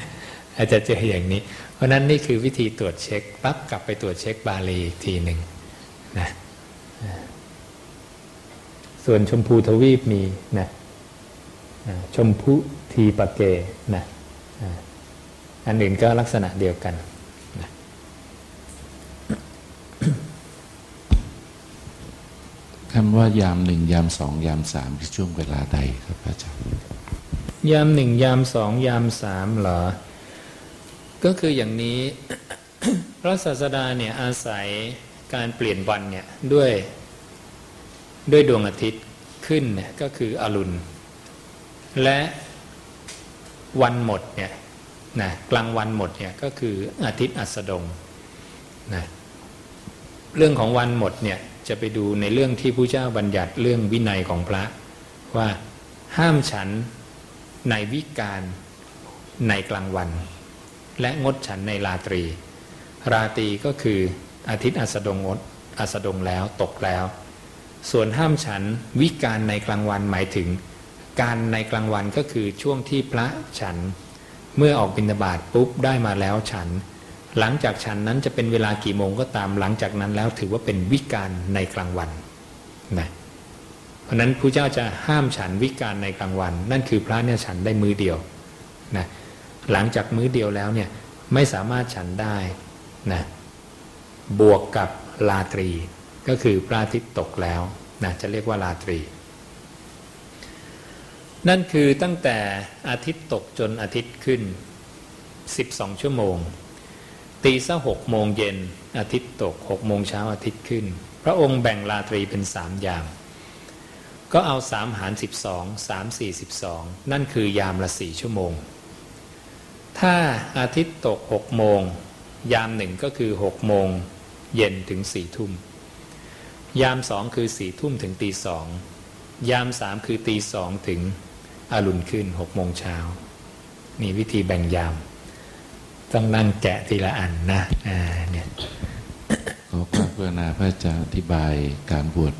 อาจจะเจออย่างนี้ เพราะนั้นนี่คือวิธีตรวจเช็คปั๊บกลับไปตรวจเช็คบาลีอีกทีหนึ่งนะ ส่วนชมพูทวีปมีนะชมพูทีปะเกนะอันอื่นก็ลักษณะเดียวกันนะคำว่ายามหนึ่งยามสองยามสามคือช่วงเวลาใดครับอาจารย์ยามหนึ่งยามสองยามสามเหรอ ก็คืออย่างนี้ พระศาสดาเนี่ยอาศัยการเปลี่ยนวันเนี่ยด้วย ด้วยดวงอาทิตย์ขึ้นเนี่ยก็คืออรุณ และวันหมดเนี่ยนะกลางวันหมดเนี่ยก็คืออาทิตย์อัสดงนะเรื่องของวันหมดเนี่ยจะไปดูในเรื่องที่ผู้เจ้าบัญญัติเรื่องวินัยของพระว่าห้ามฉันในวิการในกลางวัน และงดฉันในราตรี ราตรีก็คืออาทิตย์อัสดงงดอัสดงแล้วตกแล้ว ส่วนห้ามฉันวิการในกลางวันหมายถึง การในกลางวันก็คือช่วงที่พระฉัน เมื่อออกบิณฑบาตปุ๊บได้มาแล้วฉัน หลังจากฉันนั้นจะเป็นเวลากี่โมงก็ตามหลังจากนั้นแล้วถือว่าเป็นวิการในกลางวันนะเพราะนั้นพระเจ้าจะห้ามฉันวิการในกลางวัน นั่นคือพระเนี่ยฉันได้มือเดียวนะหลังจากมื้อเดียวแล้วเนี่ยไม่สามารถฉันได้นะบวกกับลาตรี ก็คือพระอาทิตย์ตกแล้วนะจะเรียกว่าราตรี นั่นคือตั้งแต่อาทิตย์ตกจนอาทิตย์ขึ้น 12 ชั่วโมง ตีซะหกโมงเย็นอาทิตย์ตกหกโมงเช้าอาทิตย์ขึ้น พระองค์แบ่งราตรีเป็นสามยาม ก็เอาสามหารสิบสองสามสี่สิบสองนั่นคือยามละสี่ชั่วโมง ถ้าอาทิตย์ตกหกโมง ยามหนึ่งก็คือหกโมงเย็นถึงสี่ทุ่ม ยามสองคือสี่ทุ่มถึงตีสองยามสามคือตีสองถึงอรุณขึ้นหกโมงเช้านี่วิธีแบ่งยาม ต้องนั่งแกะทีละอันนะอ่าเนี่ยขอความกรุณาพระอาจารย์อธิบายการบวช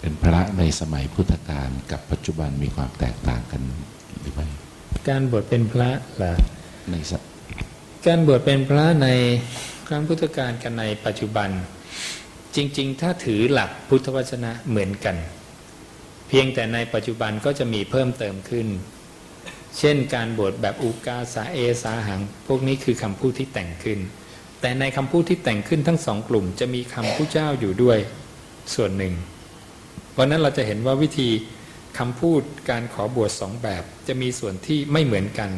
เป็นพระในสมัยพุทธกาลกับปัจจุบันมีความแตกต่างกันหรือไม่การบวชเป็นพระเหรอในสัการบวชเป็นพระในครั้งพุทธกาลกันในปัจจุบัน จริง ๆ ถ้าถือหลักพุทธวจนะเหมือนกัน เพียงแต่ในปัจจุบันก็จะมีเพิ่มเติมขึ้น เช่นการบวชแบบอุกาสาเอสาหัง พวกนี้คือคำพูดที่แต่งขึ้น แต่ในคำพูดที่แต่งขึ้นทั้งสองกลุ่ม จะมีคำผู้เจ้าอยู่ด้วยส่วนหนึ่ง เพราะนั้นเราจะเห็นว่าวิธีคำพูดการขอบวชสองแบบ จะมีส่วนที่ไม่เหมือนกัน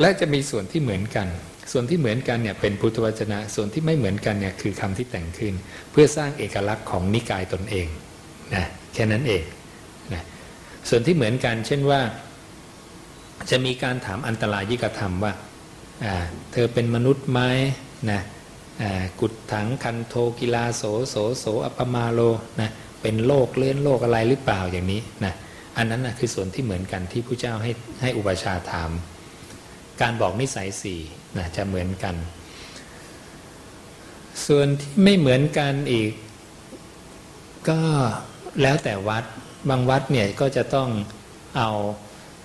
และจะมีส่วนที่เหมือนกัน ส่วนที่เหมือนกันเนี่ยเป็นพุทธวจนะ ส่วนที่ไม่เหมือนกันเนี่ยคือคำที่แต่งขึ้น เพื่อสร้างเอกลักษณ์ของนิกายตนเองนะแค่นั้นเองนะส่วนที่เหมือนกัน เช่นว่า จะมีการถามอันตรายยิกธรรมว่าเธอเป็นมนุษย์ไหมนะกุดถังคันโทกิลาโสโสโสอัปมาโลนะเป็นโลกเลื่อนโลกอะไรหรือเปล่าอย่างนี้นะอันนั้นนะคือส่วนที่เหมือนกันที่พระเจ้าให้ให้อุปชาถาม การบอกนิสัยสี่ นะจะเหมือนกัน ส่วนที่ไม่เหมือนกันอีก ก็แล้วแต่วัดบางวัดเนี่ยก็จะต้องเอา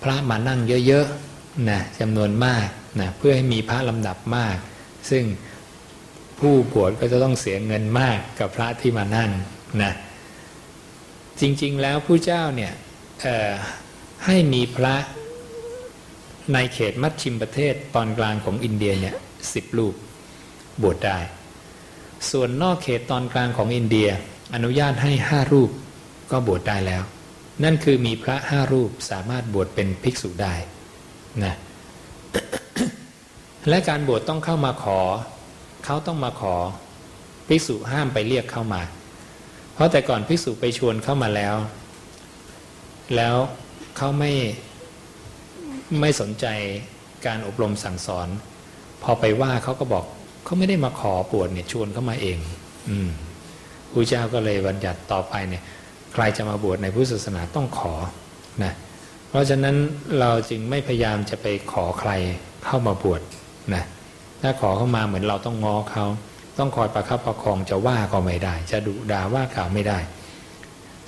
พระมานั่งเยอะๆนะจำนวนมากนะเพื่อให้มีพระลำดับมาก ซึ่งผู้บวชก็จะต้องเสียเงินมากกับพระที่มานั่งนะจริงๆแล้วผู้เจ้าเนี่ยให้มีพระ ในเขตมัชชิมประเทศตอนกลางของอินเดียเนี่ยสิบรูปบวชได้ ส่วนนอกเขตตอนกลางของอินเดียอนุญาตให้ห้ารูปก็บวชได้แล้ว นั่นคือมีพระห้ารูปสามารถบวชเป็นภิกษุได้นะและการบวชต้องเข้ามาขอ เขาต้องมาขอภิกษุห้ามไปเรียกเข้ามา เพราะแต่ก่อนภิกษุไปชวนเข้ามาแล้ว แล้วเขาไม่ ไม่สนใจการอบรมสั่งสอน พอไปว่าเขาก็บอกเขาไม่ได้มาขอบวชเนี่ยชวนเขามาเอง อืมพระเจ้าก็เลยบัญญัติต่อไปเนี่ย ใครจะมาบวชในพุทธศาสนาต้องขอนะเพราะฉะนั้นเราจึงไม่พยายามจะไปขอใครเข้ามาบวชนะถ้าขอเข้ามาเหมือนเราต้องง้อเขาต้องคอยประคับประคองจะว่าก็ไม่ได้ จะดุด่าว่ากล่าวไม่ได้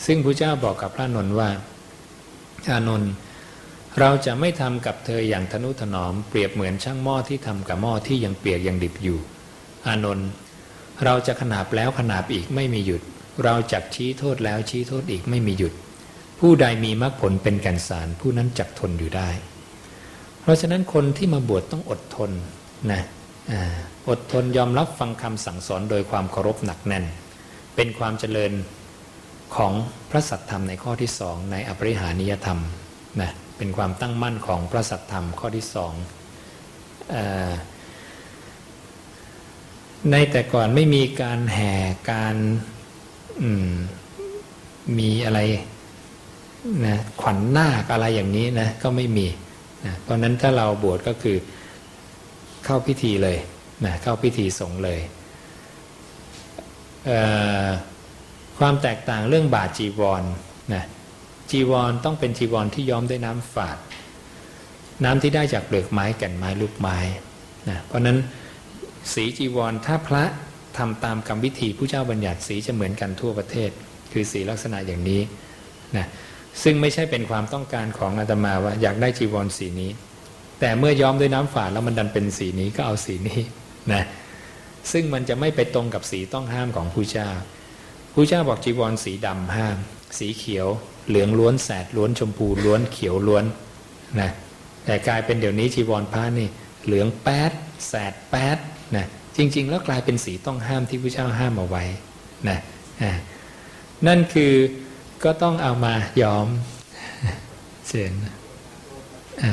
ซึ่งพระเจ้าบอกกับพระนนท์ว่าอานนท์ เราจะไม่ทำกับเธออย่างทนุถนอมเปรียบเหมือนช่างหม้อที่ทำกับหม้อที่ยังเปียกยังดิบอยู่ อานนท์เราจะขนาบแล้วขนาบอีกไม่มีหยุด เราจักชี้โทษแล้วชี้โทษอีกไม่มีหยุด ผู้ใดมีมรรคผลเป็นกันสารผู้นั้นจักทนอยู่ได้ เพราะฉะนั้นคนที่มาบวชต้องอดทนนะอดทนยอมรับฟังคำสั่งสอนโดยความเคารพหนักแน่น เป็นความเจริญของพระสัตธรรมในข้อที่สองในอปริหานิยธรรมนะ เป็นความตั้งมั่นของพระสัตธรรมข้อที่สองในแต่ก่อนไม่มีการแห่การมีอะไรนะขวัญหน้าอะไรอย่างนี้นะก็ไม่มีนะเพราะนั้นถ้าเราบวชก็คือเข้าพิธีเลยนะเข้าพิธีสงฆ์เลยความแตกต่างเรื่องบาจีวรนะ จีวรต้องเป็นจีวรที่ย้อมด้วยน้ำฝาด น้ำที่ได้จากเปลือกไม้แก่นไม้ลูกไม้นะเพราะนั้นสีจีวรถ้าพระทำตามกรรมวิธีผู้เจ้าบัญญัติสีจะเหมือนกันทั่วประเทศ คือสีลักษณะอย่างนี้นะซึ่งไม่ใช่เป็นความต้องการของอาตมาว่าอยากได้จีวรสีนี้ แต่เมื่อย้อมด้วยน้ำฝาดแล้วมันดันเป็นสีนี้ก็เอาสีนี้นะซึ่งมันจะไม่ไปตรงกับสีต้องห้ามของผู้เจ้าผู้เจ้าบอกจีวรสีดำห้าม สีเขียว เหลืองล้วนแสดล้วนชมพูล้วนเขียวล้วนนะแต่กลายเป็นเดี๋ยวนี้จีวรพระนี่เหลืองแป๊ดแสดแป๊ดนะจริง ๆ แล้วกลายเป็นสีต้องห้ามที่พระเจ้าห้ามเอาไว้นะนั่นคือก็ต้องเอามายอมเสียนอ่า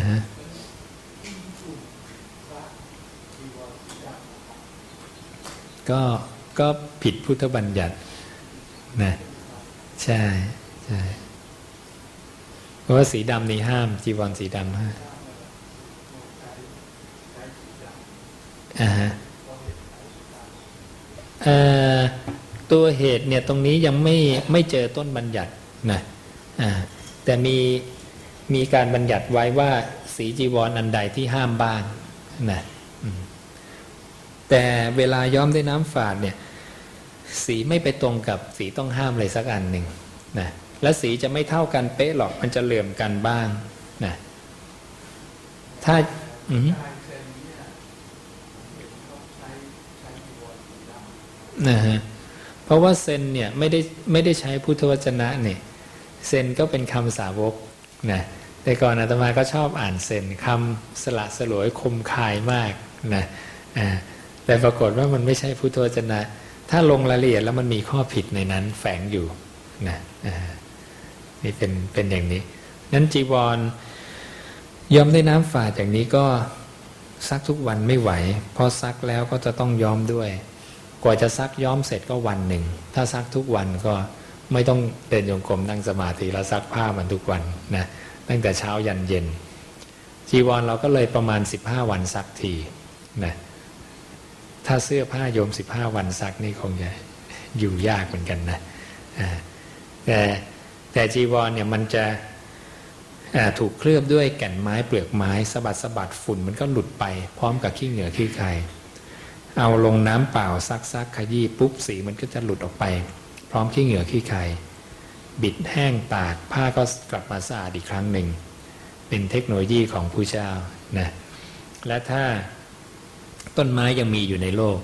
ก็ก็ผิดพุทธบัญญัตินะใช่ใช่ เพราะว่าสีดำนี่ห้าม จีวรสีดำห้ามอ่าฮะตัวเหตุเนี่ยตรงนี้ยังไม่ไม่เจอต้นบัญญัตินะแต่มีมีการบัญญัติไว้ว่าสีจีวรออันใดที่ห้ามบ้างนะแต่เวลาย้อมด้วยน้ำฝาดเนี่ย สีไม่ไปตรงกับสีต้องห้ามเลยสักอันหนึ่งนะ และสีจะไม่เท่ากันเป๊ะหรอกมันจะเหลื่อมกันบ้างนะถ้าอืมนะฮะเพราะว่าเซนเนี่ยไม่ได้ไม่ได้ใช้พุทธวจนะเนี่ยเซนก็เป็นคำสาวกนะแต่ก่อนอาตมาก็ชอบอ่านเซนคำสละสลวยคมคายมากนะแต่ปรากฏว่ามันไม่ใช่พุทธวจนะ ถ้าลงรายละเอียดแล้วมันมีข้อผิดในนั้นแฝงอยู่นะ นี่เป็นเป็นอย่างนี้ นั้นจีวรย้อมด้วยน้ำฝาดอย่างนี้ก็ซักทุกวันไม่ไหว พอซักแล้วก็จะต้องย้อมด้วย กว่าจะซักย้อมเสร็จก็วันหนึ่ง ถ้าซักทุกวันก็ไม่ต้องเดินโยงกรมนั่งสมาธิแล้วซักผ้ามันทุกวันนะตั้งแต่เช้ายันเย็น จีวรเราก็เลยประมาณสิบห้าวันซักทีนะถ้าเสื้อผ้าโยมสิบห้าวันซักนี่คงจะอยู่ยากเหมือนกันนะแต่ แต่จีวรเนี่ยมันจะถูกเคลือบด้วยแก่นไม้เปลือกไม้สะบัดสะบัดฝุ่นมันก็หลุดไปพร้อมกับขี้เหงื่อขี้ใครเอาลงน้ำเปล่าซักซักขยี้ปุ๊บสีมันก็จะหลุดออกไป พร้อมขี้เหงื่อขี้ใครบิดแห้งตากผ้าก็กลับมาสะอาดอีกครั้งหนึ่ง เป็นเทคโนโลยีของผู้เจ้านะและถ้าต้นไม้ยังมีอยู่ในโลก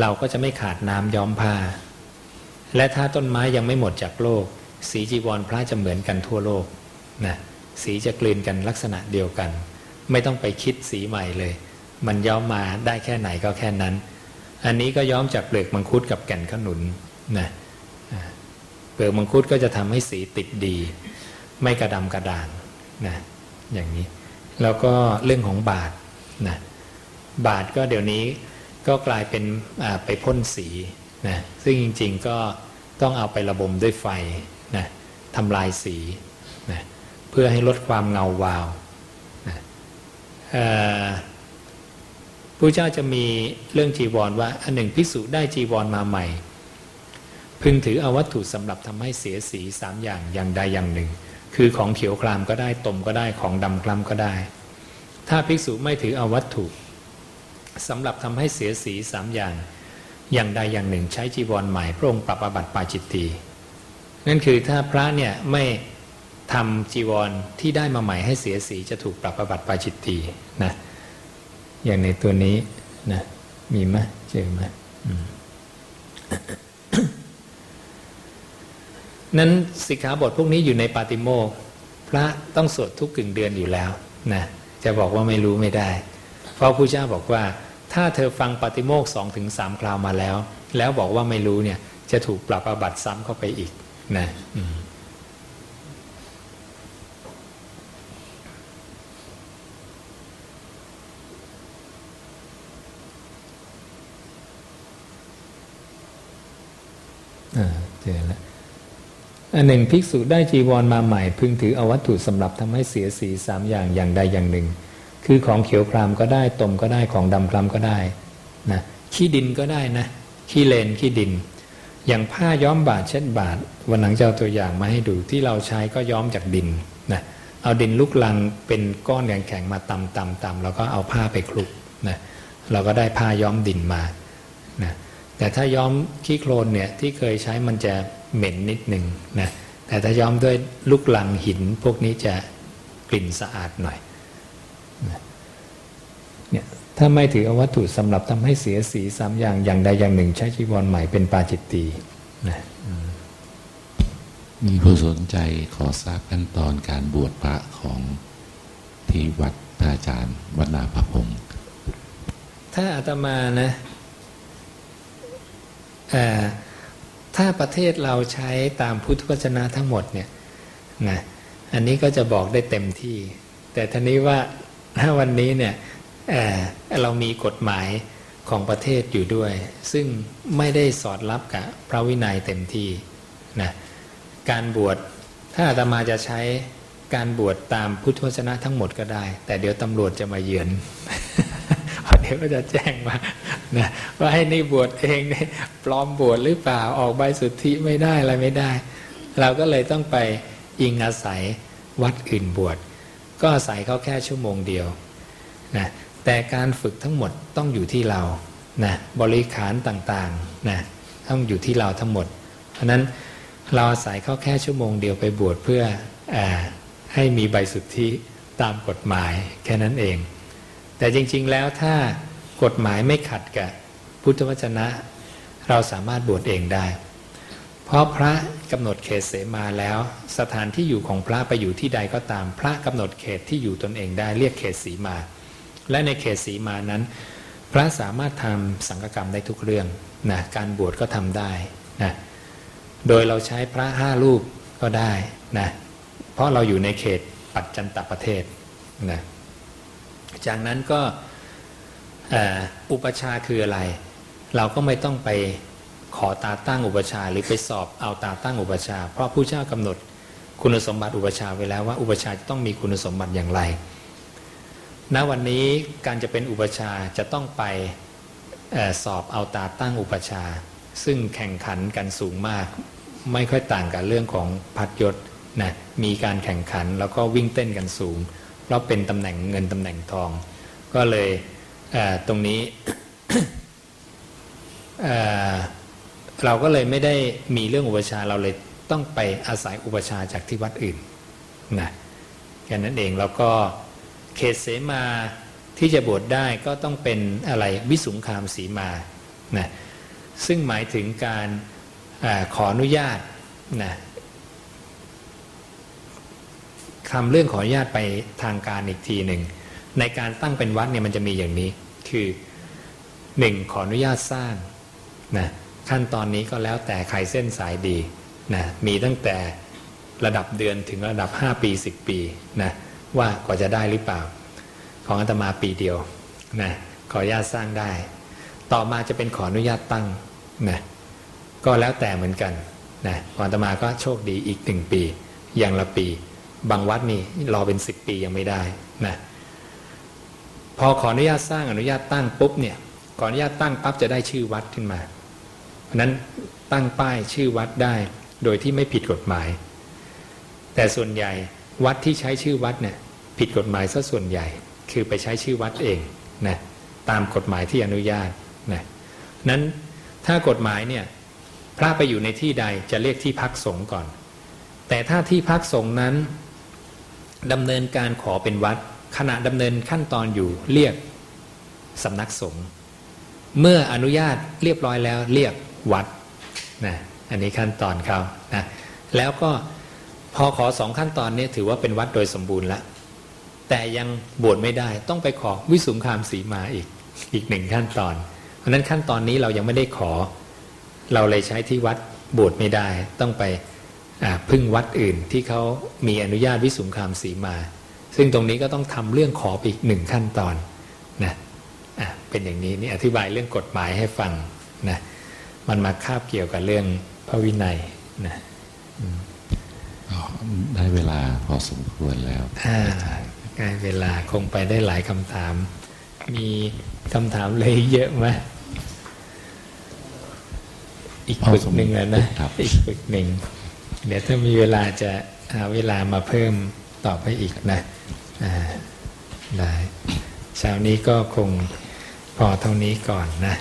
เราก็จะไม่ขาดน้ำย้อมผ้า และถ้าต้นไม้ยังไม่หมดจากโลก สีจีวรพระจะเหมือนกันทั่วโลกนะสีจะกลืนกันลักษณะเดียวกัน ไม่ต้องไปคิดสีใหม่เลย มันย้อมมาได้แค่ไหนก็แค่นั้น อันนี้ก็ย้อมจากเปลือกมังคุดกับแก่นขนุนนะเปลือกมังคุดก็จะทำให้สีติดดี ไม่กระดำกระด่างนะอย่างนี้ แล้วก็เรื่องของบาทนะบาทก็เดี๋ยวนี้ก็กลายเป็นไปพ่นสีนะซึ่งจริงๆก็ต้องเอาไประบมด้วยไฟ นะทำลายสีนะเพื่อให้ลดความเงาวาวนะผู้เจ้าจะมีเรื่องจีวรว่า อันหนึ่งพิสูจได้จีวรมาใหม่ พึงถือเอาวัตถุสำหรับทำให้เสียสีสามอย่างอย่างใดอย่างหนึ่ง คือของเขียวคลามก็ได้ตมก็ได้ของดำคล้ำก็ได้ ถ้าภิกษุไม่ถือเอาวัตถุสำหรับทำให้เสียสีสามอย่าง อย่างใดอย่างหนึ่งใช้จีวรใหม่พระองค์ปรับอบัติปาจิตตี นั่นคือถ้าพระเนี่ยไม่ทำจีวรที่ได้มาใหม่ให้เสียสีจะถูกปรับอบัติปาจิตตีนะอย่างในตัวนี้นะมีไหมเจอไหมนั้นสิกขาบทพวกนี้อยู่ในปาติโมกพระต้องสวดทุกกึ่งเดือนอยู่แล้วนะจะบอกว่าไม่รู้ไม่ได้ เพราะพระเจ้าบอกว่า ถ้าเธอฟังปฏิโมกสองถึงสามคราวมาแล้ว แล้วบอกว่าไม่รู้เนี่ยจะถูกปรับอาบัติซ้ำเข้าไปอีก นะเจอแล้วอันหนึ่งภิกษุได้จีวรมาใหม่ พึงถือเอาวัตถุสำหรับทำให้เสียสีสามอย่างอย่างใดอย่างหนึ่ง คือของเขียวครามก็ได้ตมก็ได้ของดำคล้ำก็ได้นะขี้ดินก็ได้นะขี้เลนขี้ดิน อย่างผ้าย้อมบาดเช่นบาดวันหลังจะเอาตัวอย่างมาให้ดูที่เราใช้ก็ย้อมจากดินนะเอาดินลูกลังเป็นก้อนแข็งๆมาตำตำตำแล้วก็เอาผ้าไปคลุกนะเราก็ได้ผ้าย้อมดินมานะแต่ถ้าย้อมขี้โคลนเนี่ยที่เคยใช้มันจะเหม็นนิดหนึ่งนะแต่ถ้าย้อมด้วยลูกลังหินพวกนี้จะกลิ่นสะอาดหน่อย ถ้าไม่ถือเอาวัตถุสำหรับทำให้เสียสีสามอย่างอย่างใดอย่างหนึ่ง ใช้ชีวรใหม่เป็นปาจิตตีนะมีผู้สนใจขอทราบขั้นตอนการบวชพระของที่วัดอาจารย์วัดนาพระพงศ์ถ้าอาตมานะถ้าประเทศเราใช้ตามพุทธวจนะทั้งหมดเนี่ยนะอันนี้ก็จะบอกได้เต็มที่ แต่ทีนี้ว่าถ้าวันนี้เนี่ย เเรามีกฎหมายของประเทศอยู่ด้วย ซึ่งไม่ได้สอดรับกับพระวินัยเต็มที่นะการบวชถ้าอาตมาจะใช้การบวชตามพุทธวจนะทั้งหมดก็ได้ แต่เดี๋ยวตำรวจจะมาเยือนเดี๋ยวก็จะแจ้งมานะว่าให้นี่บวชเองเนี่ยปลอมบวชหรือเปล่าออกใบสุทธิไม่ได้อะไรไม่ได้ เราก็เลยต้องไปอิงอาศัยวัดอื่นบวชก็อาศัยเขาแค่ชั่วโมงเดียวนะ แต่การฝึกทั้งหมดต้องอยู่ที่เรานะบริขารต่างๆนะต้องอยู่ที่เราทั้งหมด เพราะนั้นเราอาศัยเขาแค่ชั่วโมงเดียวไปบวชเพื่ออให้มีใบสุทธิตามกฎหมายแค่นั้นเอง แต่จริงๆแล้วถ้ากฎหมายไม่ขัดกับพุทธวจนะ เราสามารถบวชเองได้ เพราะพระกำหนดเขตเสมาแล้ว สถานที่อยู่ของพระไปอยู่ที่ใดก็ตาม พระกำหนดเขตที่อยู่ตนเองได้เรียกเขตสีมา และในเขตสีมานั้น พระสามารถทำสังฆกรรมได้ทุกเรื่องนะการบวชก็ทำได้นะโดยเราใช้พระห้ารูปก็ได้นะเพราะเราอยู่ในเขตปัจจันตประเทศนะจากนั้นก็อุปชาคืออะไร เราก็ไม่ต้องไปขอตาตั้งอุปชาหรือไปสอบเอาตาตั้งอุปชา เพราะผู้เจ้ากำหนดคุณสมบัติอุปชาไว้แล้วว่าอุปชาจะต้องมีคุณสมบัติอย่างไร ณวันนี้การจะเป็นอุปชาจะต้องไปสอบเอาตาตั้งอุปชา ซึ่งแข่งขันกันสูงมาก ไม่ค่อยต่างกับเรื่องของพัดยศนะมีการแข่งขันแล้วก็วิ่งเต้นกันสูง เพราะเป็นตำแหน่งเงินตำแหน่งทอง ก็เลยตรงนี้เราก็เลยไม่ได้มีเรื่องอุปชาเราเลยต้องไปอาศัยอุปชาจากที่วัดอื่นนะแค่นั้นเองแล้วก็ เขตเสมาที่จะบวชได้ก็ต้องเป็นอะไรวิสุงคามสีมานะซึ่งหมายถึงการอาขออนุญาตนะคำเรื่องขออนุญาตไปทางการอีกทีหนึ่งในการตั้งเป็นวัดเนี่ยมันจะมีอย่างนี้คือหนึ่งขออนุญาตสร้างนะขั้นตอนนี้ก็แล้วแต่ใครเส้นสายดีนะมีตั้งแต่ระดับเดือนถึงระดับ 5 ปี 10 ปีนะ ว่ากว่าจะได้หรือเปล่า ของอาตมาปีเดียวนะขออนุญาตสร้างได้ ต่อมาจะเป็นขออนุญาตตั้งนะก็แล้วแต่เหมือนกันนะของอาตมาก็โชคดีอีกหนึ่งปี อย่างละปี บางวัดนี่รอเป็นสิบปียังไม่ได้นะพอขออนุญาตสร้างอนุญาตตั้งปุ๊บเนี่ยขออนุญาตตั้งปั๊บจะได้ชื่อวัดขึ้นมา เพราะฉะนั้นตั้งป้ายชื่อวัดได้ โดยที่ไม่ผิดกฎหมาย แต่ส่วนใหญ่ วัดที่ใช้ชื่อวัดเนี่ยผิดกฎหมายซะส่วนใหญ่ คือไปใช้ชื่อวัดเองนะตามกฎหมายที่อนุญาตนะนั้นถ้ากฎหมายเนี่ยพระไปอยู่ในที่ใดจะเรียกที่พักสงฆ์ก่อน แต่ถ้าที่พักสงฆ์นั้นดำเนินการขอเป็นวัด ขณะดำเนินขั้นตอนอยู่เรียกสำนักสงฆ์เมื่ออนุญาตเรียบร้อยแล้วเรียกวัดนะอันนี้ขั้นตอนเขานะแล้วก็ พอขอสองขั้นตอนนี้ถือว่าเป็นวัดโดยสมบูรณ์แล้วแต่ยังบวชไม่ได้ต้องไปขอวิสุงคามสีมาอีกอีกหนึ่งขั้นตอน เพราะนั้นขั้นตอนนี้เรายังไม่ได้ขอ เราเลยใช้ที่วัดบวชไม่ได้ ต้องไปพึ่งวัดอื่นที่เขามีอนุญาตวิสุงคามสีมา ซึ่งตรงนี้ก็ต้องทำเรื่องขออีกหนึ่งขั้นตอนนะะเป็นอย่างนี้นี่อธิบายเรื่องกฎหมายให้ฟังนะมันมาคาบเกี่ยวกับเรื่องพระวินัยนะ ได้เวลาพอสมควรแล้วอ่าใกล้เวลาคงไปได้หลายคำถาม มีคำถามเลยเยอะไหมอีกพอปึกหนึ่งแล้วนะอีกปึกหนึ่งเดี๋ยวถ้ามีเวลาจะหาเวลามาเพิ่มตอบให้อีกนะอ่าได้เช้านี้ก็คงพอเท่านี้ก่อนนะ